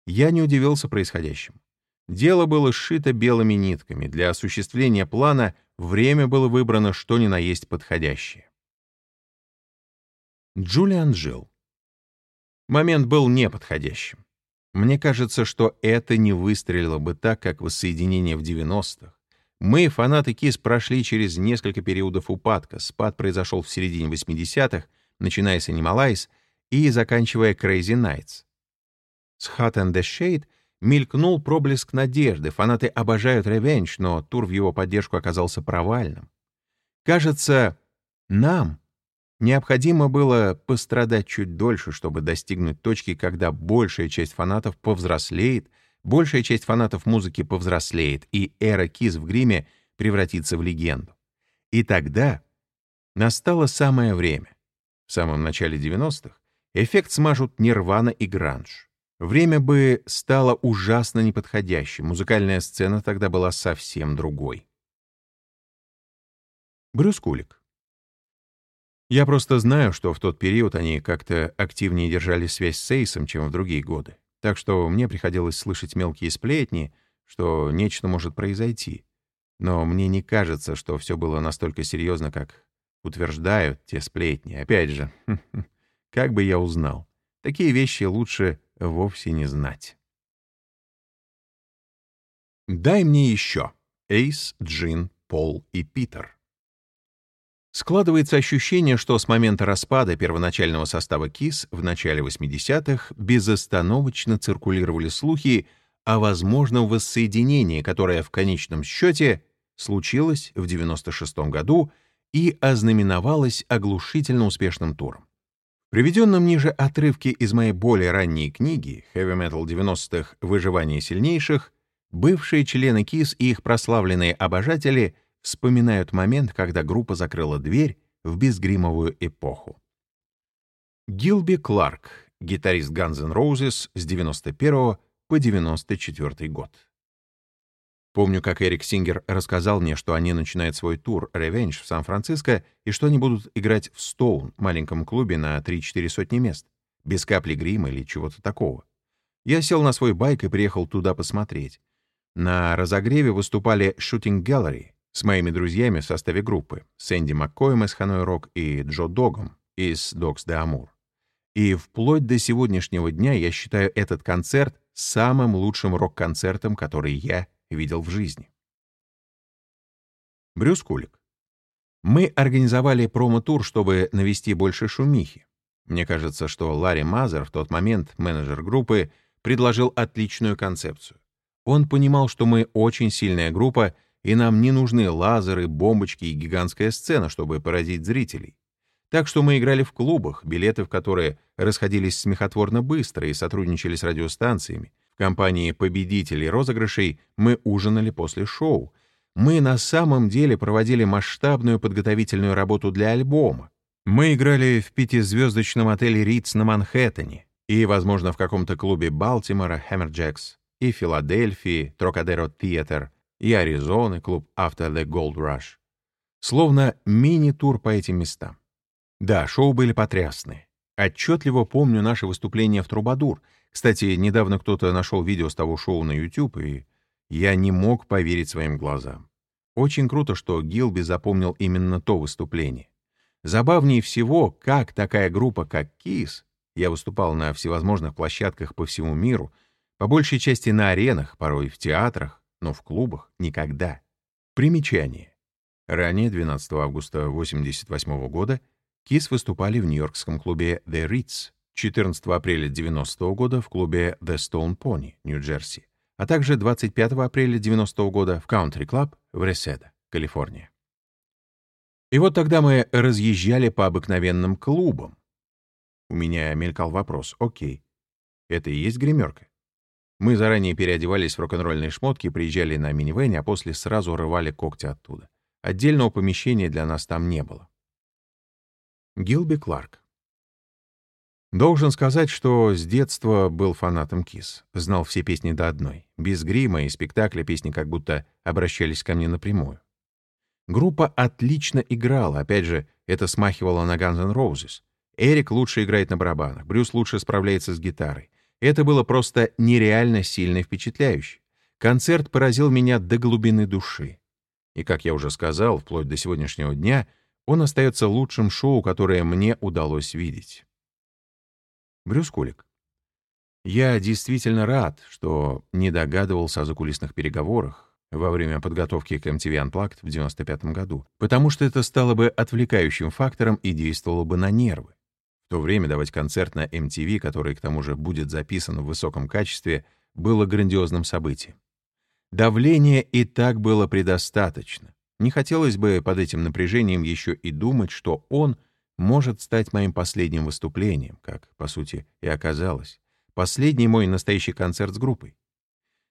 я не удивился происходящему. Дело было сшито белыми нитками. Для осуществления плана время было выбрано что ни на есть подходящее. Джулиан жил. Момент был неподходящим. Мне кажется, что это не выстрелило бы так, как воссоединение в 90-х. Мы, фанаты Кис, прошли через несколько периодов упадка. Спад произошел в середине 80-х, начиная с Animalize и заканчивая Crazy Nights. С Hot and the Shade мелькнул проблеск надежды. Фанаты обожают Revenge, но тур в его поддержку оказался провальным. Кажется, нам, Необходимо было пострадать чуть дольше, чтобы достигнуть точки, когда большая часть фанатов повзрослеет, большая часть фанатов музыки повзрослеет, и эра Кис в гриме превратится в легенду. И тогда настало самое время. В самом начале 90-х эффект смажут Нирвана и Гранж. Время бы стало ужасно неподходящим, музыкальная сцена тогда была совсем другой. Брюс Кулик. Я просто знаю, что в тот период они как-то активнее держали связь с Эйсом, чем в другие годы. Так что мне приходилось слышать мелкие сплетни, что нечто может произойти. Но мне не кажется, что все было настолько серьезно, как утверждают те сплетни. Опять же, как бы я узнал? Такие вещи лучше вовсе не знать. Дай мне еще. Эйс, Джин, Пол и Питер. Складывается ощущение, что с момента распада первоначального состава КИС в начале 80-х безостановочно циркулировали слухи о возможном воссоединении, которое в конечном счете случилось в 96 году и ознаменовалось оглушительно успешным туром. Приведенном ниже отрывке из моей более ранней книги «Heavy Metal 90-х. Выживание сильнейших» бывшие члены КИС и их прославленные обожатели вспоминают момент, когда группа закрыла дверь в безгримовую эпоху. Гилби Кларк, гитарист Guns N' Roses с 91 по 94 год. Помню, как Эрик Сингер рассказал мне, что они начинают свой тур Revenge в Сан-Франциско и что они будут играть в Стоун, маленьком клубе на 3-4 сотни мест, без капли грима или чего-то такого. Я сел на свой байк и приехал туда посмотреть. На разогреве выступали Shooting Gallery с моими друзьями в составе группы, Сэнди Маккоем из Ханой Рок и Джо Догом из Докс де Амур. И вплоть до сегодняшнего дня я считаю этот концерт самым лучшим рок-концертом, который я видел в жизни. Брюс Кулик. Мы организовали промо-тур, чтобы навести больше шумихи. Мне кажется, что Ларри Мазер, в тот момент менеджер группы, предложил отличную концепцию. Он понимал, что мы очень сильная группа, и нам не нужны лазеры, бомбочки и гигантская сцена, чтобы поразить зрителей. Так что мы играли в клубах, билеты в которые расходились смехотворно быстро и сотрудничали с радиостанциями, компании победителей розыгрышей мы ужинали после шоу. Мы на самом деле проводили масштабную подготовительную работу для альбома. Мы играли в пятизвездочном отеле «Ритц» на Манхэттене и, возможно, в каком-то клубе Балтимора «Хэмерджекс» и Филадельфии «Трокадеро Theater» и Аризоны клуб «After the Gold Rush». Словно мини-тур по этим местам. Да, шоу были потрясные. Отчетливо помню наше выступление в «Трубадур», кстати, недавно кто-то нашел видео с того шоу на YouTube, и я не мог поверить своим глазам. Очень круто, что Гилби запомнил именно то выступление. Забавнее всего, как такая группа, как KISS, я выступал на всевозможных площадках по всему миру, по большей части на аренах, порой в театрах, но в клубах никогда. Примечание. Ранее, 12 августа 1988 года, KISS выступали в нью-йоркском клубе The Ritz, 14 апреля 90 -го года в клубе The Stone Pony, Нью-Джерси, а также 25 апреля 90 -го года в Country Club в Реседа, Калифорния. И вот тогда мы разъезжали по обыкновенным клубам. У меня мелькал вопрос, окей, это и есть гримерка? Мы заранее переодевались в рок-н-ролльные шмотки, приезжали на минивэне, а после сразу рвали когти оттуда. Отдельного помещения для нас там не было. Гилби Кларк. Должен сказать, что с детства был фанатом Кис. Знал все песни до одной. Без грима и спектакля песни как будто обращались ко мне напрямую. Группа отлично играла, опять же, это смахивало на Guns N' Roses. Эрик лучше играет на барабанах, Брюс лучше справляется с гитарой. Это было просто нереально сильно впечатляюще. Концерт поразил меня до глубины души. И, как я уже сказал, вплоть до сегодняшнего дня, он остается лучшим шоу, которое мне удалось видеть. Брюс Кулик. Я действительно рад, что не догадывался о закулисных переговорах во время подготовки к MTV Unplugged в 95 году, потому что это стало бы отвлекающим фактором и действовало бы на нервы. То время давать концерт на MTV, который к тому же будет записан в высоком качестве, было грандиозным событием. Давления и так было предостаточно. Не хотелось бы под этим напряжением еще и думать, что он — может стать моим последним выступлением, как, по сути, и оказалось. Последний мой настоящий концерт с группой.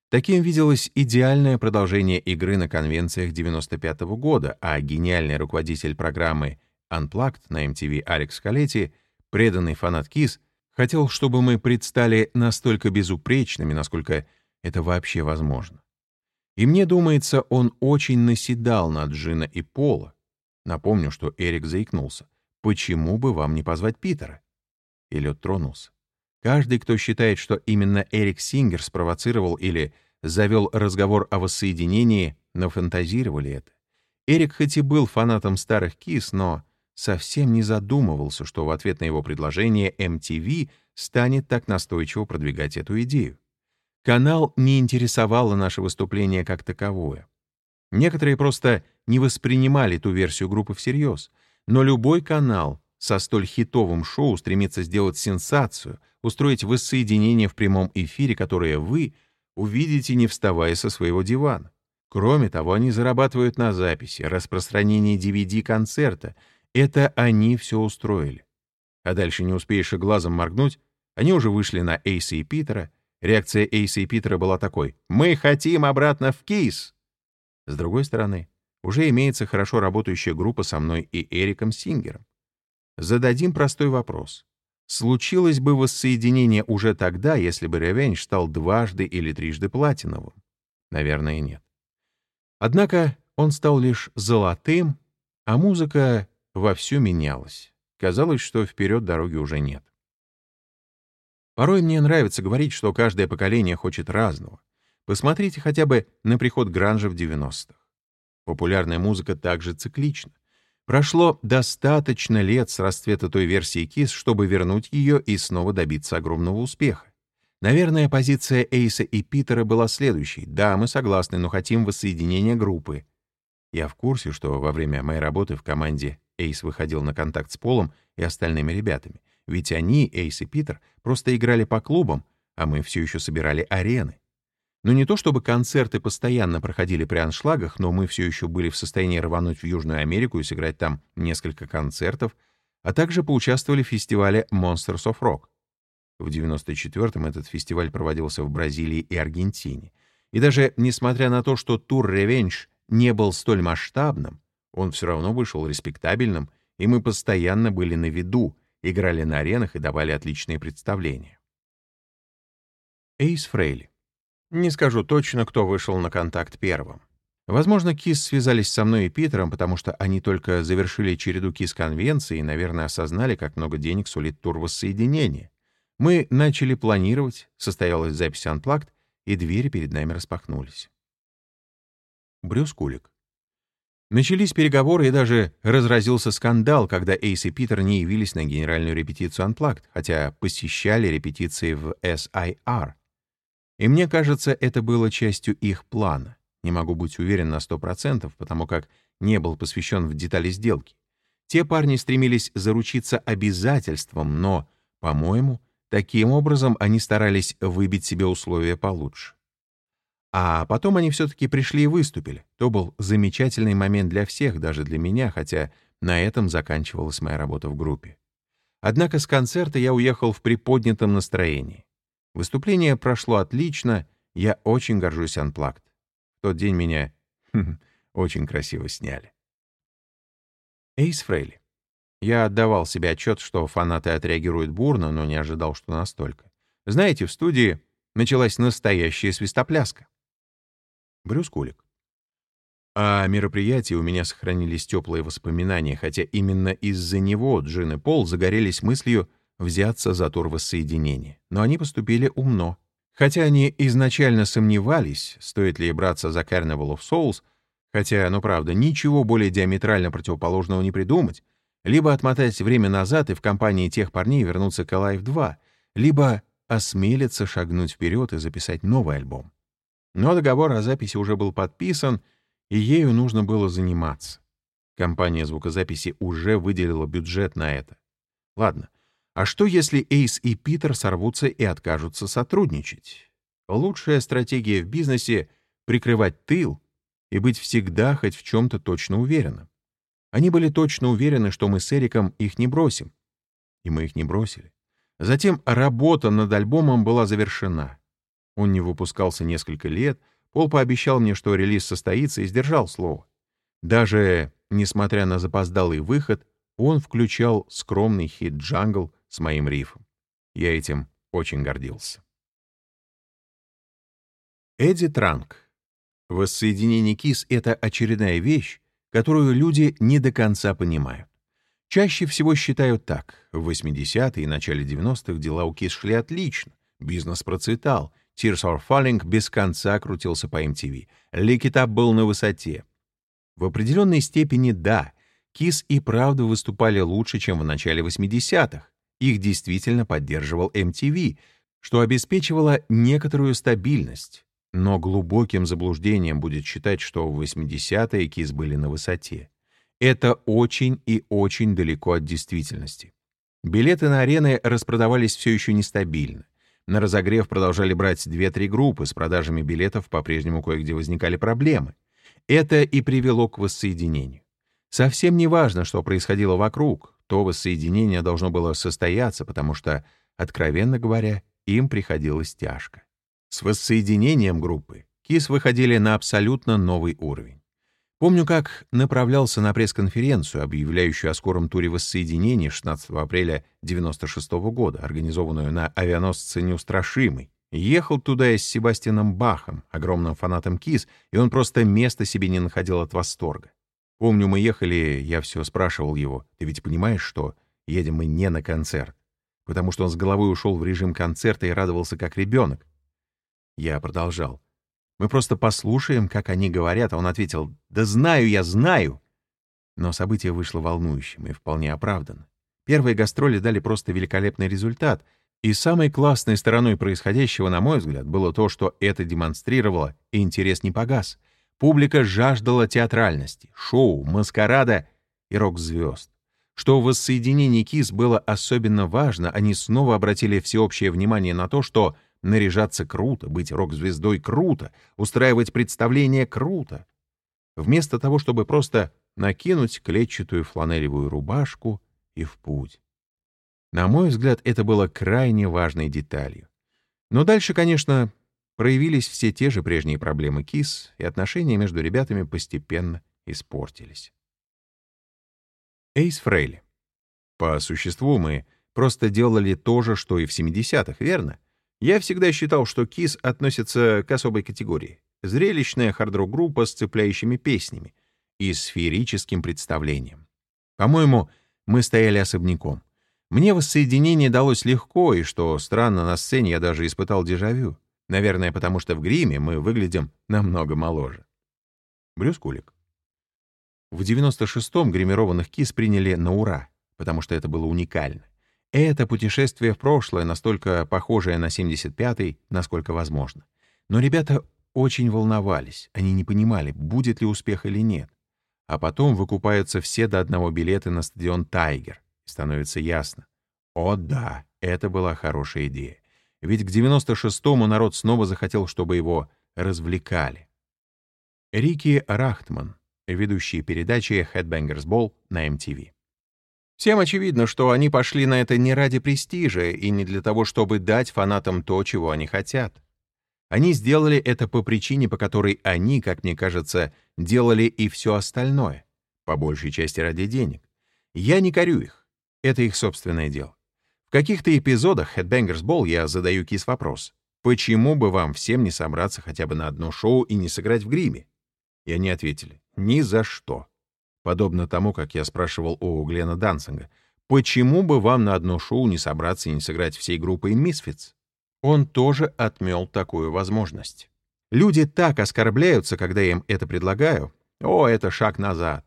Таким виделось идеальное продолжение игры на конвенциях 95 -го года, а гениальный руководитель программы Unplugged на MTV Алекс Калетти, преданный фанат Kiss, хотел, чтобы мы предстали настолько безупречными, насколько это вообще возможно. И мне думается, он очень наседал на Джина и Пола. Напомню, что Эрик заикнулся. «Почему бы вам не позвать Питера?» Эллиот тронулся. Каждый, кто считает, что именно Эрик Сингер спровоцировал или завел разговор о воссоединении, нафантазировали это. Эрик хоть и был фанатом старых кис, но совсем не задумывался, что в ответ на его предложение MTV станет так настойчиво продвигать эту идею. Канал не интересовало наше выступление как таковое. Некоторые просто не воспринимали ту версию группы всерьез, но любой канал со столь хитовым шоу стремится сделать сенсацию, устроить воссоединение в прямом эфире, которое вы увидите, не вставая со своего дивана. Кроме того, они зарабатывают на записи, распространении DVD-концерта. Это они все устроили. А дальше не успеешь и глазом моргнуть, они уже вышли на Эйса и Питера. Реакция Эйса и Питера была такой «Мы хотим обратно в КИС!» С другой стороны, уже имеется хорошо работающая группа со мной и Эриком Сингером. Зададим простой вопрос. Случилось бы воссоединение уже тогда, если бы Ревенж стал дважды или трижды платиновым? Наверное, нет. Однако он стал лишь золотым, а музыка вовсю менялась. Казалось, что вперед дороги уже нет. Порой мне нравится говорить, что каждое поколение хочет разного. Посмотрите хотя бы на приход гранжа в 90-х. Популярная музыка также циклична. Прошло достаточно лет с расцвета той версии KISS, чтобы вернуть ее и снова добиться огромного успеха. Наверное, позиция Эйса и Питера была следующей. Да, мы согласны, но хотим воссоединения группы. Я в курсе, что во время моей работы в команде Эйс выходил на контакт с Полом и остальными ребятами. Ведь они, Эйс и Питер, просто играли по клубам, а мы все еще собирали арены. Но не то чтобы концерты постоянно проходили при аншлагах, но мы все еще были в состоянии рвануть в Южную Америку и сыграть там несколько концертов, а также поучаствовали в фестивале Monsters of Rock. В 94-м этот фестиваль проводился в Бразилии и Аргентине. И даже несмотря на то, что тур Revenge не был столь масштабным, он все равно вышел респектабельным, и мы постоянно были на виду, играли на аренах и давали отличные представления. Эйс Фрейли не скажу точно, кто вышел на контакт первым. Возможно, КИС связались со мной и Питером, потому что они только завершили череду КИС-конвенций и, наверное, осознали, как много денег сулит тур воссоединения. Мы начали планировать, состоялась запись Unplugged, и двери перед нами распахнулись. Брюс Кулик. Начались переговоры и даже разразился скандал, когда Эйс и Питер не явились на генеральную репетицию Unplugged, хотя посещали репетиции в SIR, и мне кажется, это было частью их плана. Не могу быть уверен на сто процентов, потому как не был посвящен в детали сделки. Те парни стремились заручиться обязательством, но, по-моему, таким образом они старались выбить себе условия получше. А потом они все-таки пришли и выступили. То был замечательный момент для всех, даже для меня, хотя на этом заканчивалась моя работа в группе. Однако с концерта я уехал в приподнятом настроении. Выступление прошло отлично, я очень горжусь Unplugged. В тот день меня очень красиво сняли. Эйс Фрейли. Я отдавал себе отчет, что фанаты отреагируют бурно, но не ожидал, что настолько. Знаете, в студии началась настоящая свистопляска. Брюс Кулик. О мероприятии у меня сохранились теплые воспоминания, хотя именно из-за него Джин и Пол загорелись мыслью взяться за тур воссоединения. Но они поступили умно. Хотя они изначально сомневались, стоит ли браться за Carnival of Souls, хотя, ну правда, ничего более диаметрально противоположного не придумать, либо отмотать время назад и в компании тех парней вернуться к Alive 2, либо осмелиться шагнуть вперед и записать новый альбом. Но договор о записи уже был подписан, и ею нужно было заниматься. Компания звукозаписи уже выделила бюджет на это. Ладно, а что, если Эйс и Питер сорвутся и откажутся сотрудничать? Лучшая стратегия в бизнесе — прикрывать тыл и быть всегда хоть в чем-то точно уверенным. Они были точно уверены, что мы с Эриком их не бросим. И мы их не бросили. Затем работа над альбомом была завершена. Он не выпускался несколько лет, Пол пообещал мне, что релиз состоится, и сдержал слово. Даже несмотря на запоздалый выход, он включал скромный хит «Jungle» с моим риффом. Я этим очень гордился. Эдди Транк. Воссоединение KISS — это очередная вещь, которую люди не до конца понимают. Чаще всего считают так. В 80-е и начале 90-х дела у KISS шли отлично. Бизнес процветал. Tears are Falling без конца крутился по MTV. Up был на высоте. В определенной степени да, КИС и правда выступали лучше, чем в начале 80-х. Их действительно поддерживал MTV, что обеспечивало некоторую стабильность. Но глубоким заблуждением будет считать, что в 80-е КИС были на высоте. Это очень и очень далеко от действительности. Билеты на арены распродавались все еще нестабильно. На разогрев продолжали брать 2-3 группы, с продажами билетов по-прежнему кое-где возникали проблемы. Это и привело к воссоединению. Совсем не важно, что происходило вокруг, то воссоединение должно было состояться, потому что, откровенно говоря, им приходилось тяжко. С воссоединением группы КИС выходили на абсолютно новый уровень. Помню, как направлялся на пресс-конференцию, объявляющую о скором туре воссоединения 16 апреля 1996 года, организованную на авианосце «Неустрашимый». Ехал туда я с Себастьяном Бахом, огромным фанатом КИС, и он просто места себе не находил от восторга. Помню, мы ехали, я все спрашивал его, «Ты ведь понимаешь, что едем мы не на концерт?» Потому что он с головой ушел в режим концерта и радовался как ребенок. Я продолжал. «Мы просто послушаем, как они говорят», а он ответил, «Да знаю я, знаю». Но событие вышло волнующим и вполне оправданно. Первые гастроли дали просто великолепный результат, и самой классной стороной происходящего, на мой взгляд, было то, что это демонстрировало, и интерес не погас. Публика жаждала театральности, шоу, маскарада и рок-звезд. Что в воссоединении КИС было особенно важно, они снова обратили всеобщее внимание на то, что — Наряжаться круто, быть рок-звездой круто, устраивать представление круто. Вместо того, чтобы просто накинуть клетчатую фланелевую рубашку и в путь. На мой взгляд, это было крайне важной деталью. Но дальше, конечно, проявились все те же прежние проблемы КИС, и отношения между ребятами постепенно испортились. Эйс Фрейли. По существу мы просто делали то же, что и в 70-х, верно? Я всегда считал, что Кис относится к особой категории. Зрелищная хард-рок-группа с цепляющими песнями и сферическим представлением. По-моему, мы стояли особняком. Мне воссоединение далось легко, и, что странно, на сцене я даже испытал дежавю. Наверное, потому что в гриме мы выглядим намного моложе. Брюс Кулик. В 96-м гримированных кис приняли на ура, потому что это было уникально. Это путешествие в прошлое, настолько похожее на 75-й, насколько возможно. Но ребята очень волновались, они не понимали, будет ли успех или нет. А потом выкупаются все до одного билеты на стадион «Тайгер», становится ясно. О да, это была хорошая идея. Ведь к 96-му народ снова захотел, чтобы его развлекали. Рики Рахтман, ведущий передачи Headbangers Ball на MTV. Всем очевидно, что они пошли на это не ради престижа и не для того, чтобы дать фанатам то, чего они хотят. Они сделали это по причине, по которой они, как мне кажется, делали и все остальное, по большей части ради денег. Я не корю их, это их собственное дело. В каких-то эпизодах Headbangers Ball я задаю кис вопрос, почему бы вам всем не собраться хотя бы на одно шоу и не сыграть в гриме? И они ответили, ни за что. Подобно тому, как я спрашивал у Глена Дансинга, почему бы вам на одно шоу не собраться и не сыграть всей группой Misfits? Он тоже отмел такую возможность. Люди так оскорбляются, когда я им это предлагаю. О, это шаг назад.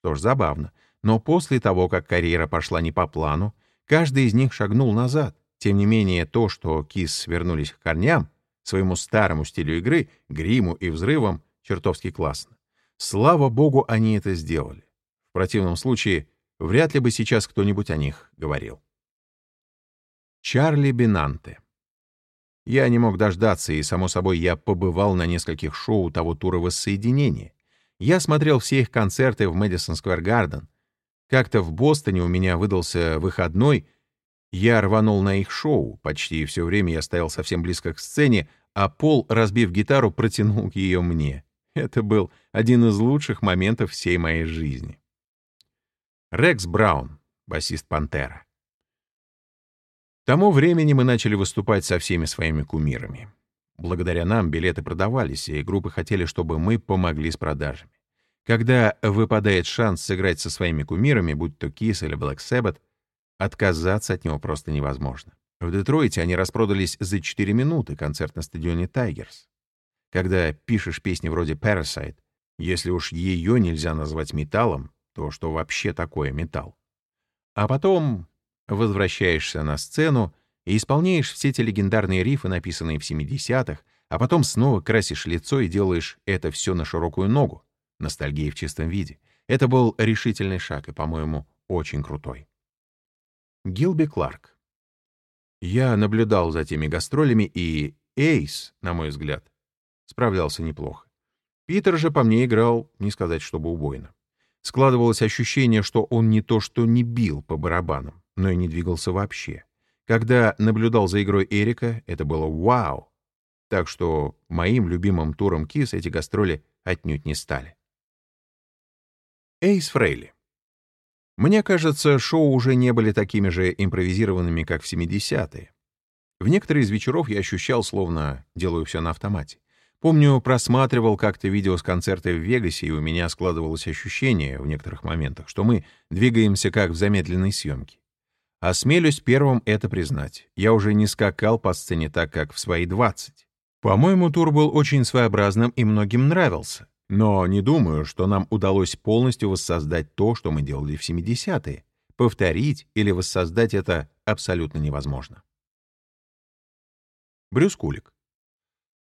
Что ж, забавно. Но после того, как карьера пошла не по плану, каждый из них шагнул назад. Тем не менее, то, что Кис вернулись к корням, своему старому стилю игры, гриму и взрывам, чертовски классно. Слава богу, они это сделали. В противном случае, вряд ли бы сейчас кто-нибудь о них говорил. Чарли Бинанте. Я не мог дождаться, и, само собой, я побывал на нескольких шоу того тура воссоединения. Я смотрел все их концерты в Мэдисон Сквер Гарден. Как-то в Бостоне у меня выдался выходной, я рванул на их шоу, почти все время я стоял совсем близко к сцене, а Пол, разбив гитару, протянул ее мне. Это был один из лучших моментов всей моей жизни. Рекс Браун, басист «Пантера». К тому времени мы начали выступать со всеми своими кумирами. Благодаря нам билеты продавались, и группы хотели, чтобы мы помогли с продажами. Когда выпадает шанс сыграть со своими кумирами, будь то Kiss или Black Sabbath, отказаться от него просто невозможно. В Детройте они распродались за 4 минуты концерт на стадионе Тайгерс. Когда пишешь песни вроде Parasite, если уж ее нельзя назвать металлом, то что вообще такое металл? А потом возвращаешься на сцену и исполняешь все эти легендарные рифы, написанные в 70-х, а потом снова красишь лицо и делаешь это все на широкую ногу. Ностальгия в чистом виде. Это был решительный шаг и, по-моему, очень крутой. Гилби Кларк. Я наблюдал за теми гастролями, и Эйс, на мой взгляд, справлялся неплохо. Питер же по мне играл, не сказать, чтобы убойно. Складывалось ощущение, что он не то что не бил по барабанам, но и не двигался вообще. Когда наблюдал за игрой Эрика, это было вау. Так что моим любимым туром Кис эти гастроли отнюдь не стали. Эйс Фрейли. Мне кажется, шоу уже не были такими же импровизированными, как в 70-е. В некоторые из вечеров я ощущал, словно делаю все на автомате. Помню, просматривал как-то видео с концерта в Вегасе, и у меня складывалось ощущение в некоторых моментах, что мы двигаемся как в замедленной съемке. Осмелюсь первым это признать. Я уже не скакал по сцене так, как в свои 20. По-моему, тур был очень своеобразным и многим нравился. Но не думаю, что нам удалось полностью воссоздать то, что мы делали в 70-е. Повторить или воссоздать это абсолютно невозможно. Брюс Кулик.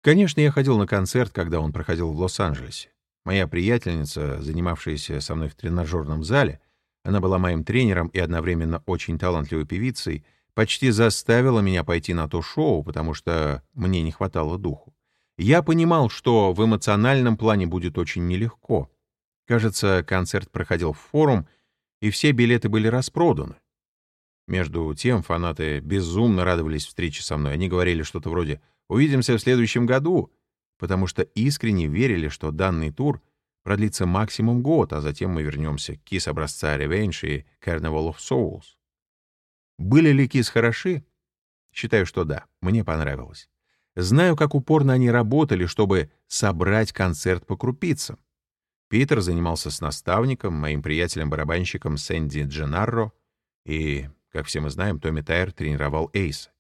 Конечно, я ходил на концерт, когда он проходил в Лос-Анджелесе. Моя приятельница, занимавшаяся со мной в тренажерном зале, она была моим тренером и одновременно очень талантливой певицей, почти заставила меня пойти на то шоу, потому что мне не хватало духу. Я понимал, что в эмоциональном плане будет очень нелегко. Кажется, концерт проходил в форум, и все билеты были распроданы. Между тем фанаты безумно радовались встрече со мной. Они говорили что-то вроде «Увидимся в следующем году», потому что искренне верили, что данный тур продлится максимум год, а затем мы вернемся к Кис образца Revenge и Carnival of Souls. Были ли Кис хороши? Считаю, что да, мне понравилось. Знаю, как упорно они работали, чтобы собрать концерт по крупицам. Питер занимался с наставником, моим приятелем-барабанщиком Сэнди Дженарро, и, как все мы знаем, Томми Тайер тренировал Эйса.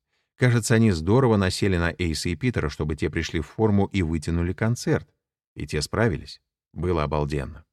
Кажется, они здорово насели на Эйса и Питера, чтобы те пришли в форму и вытянули концерт. И те справились. Было обалденно.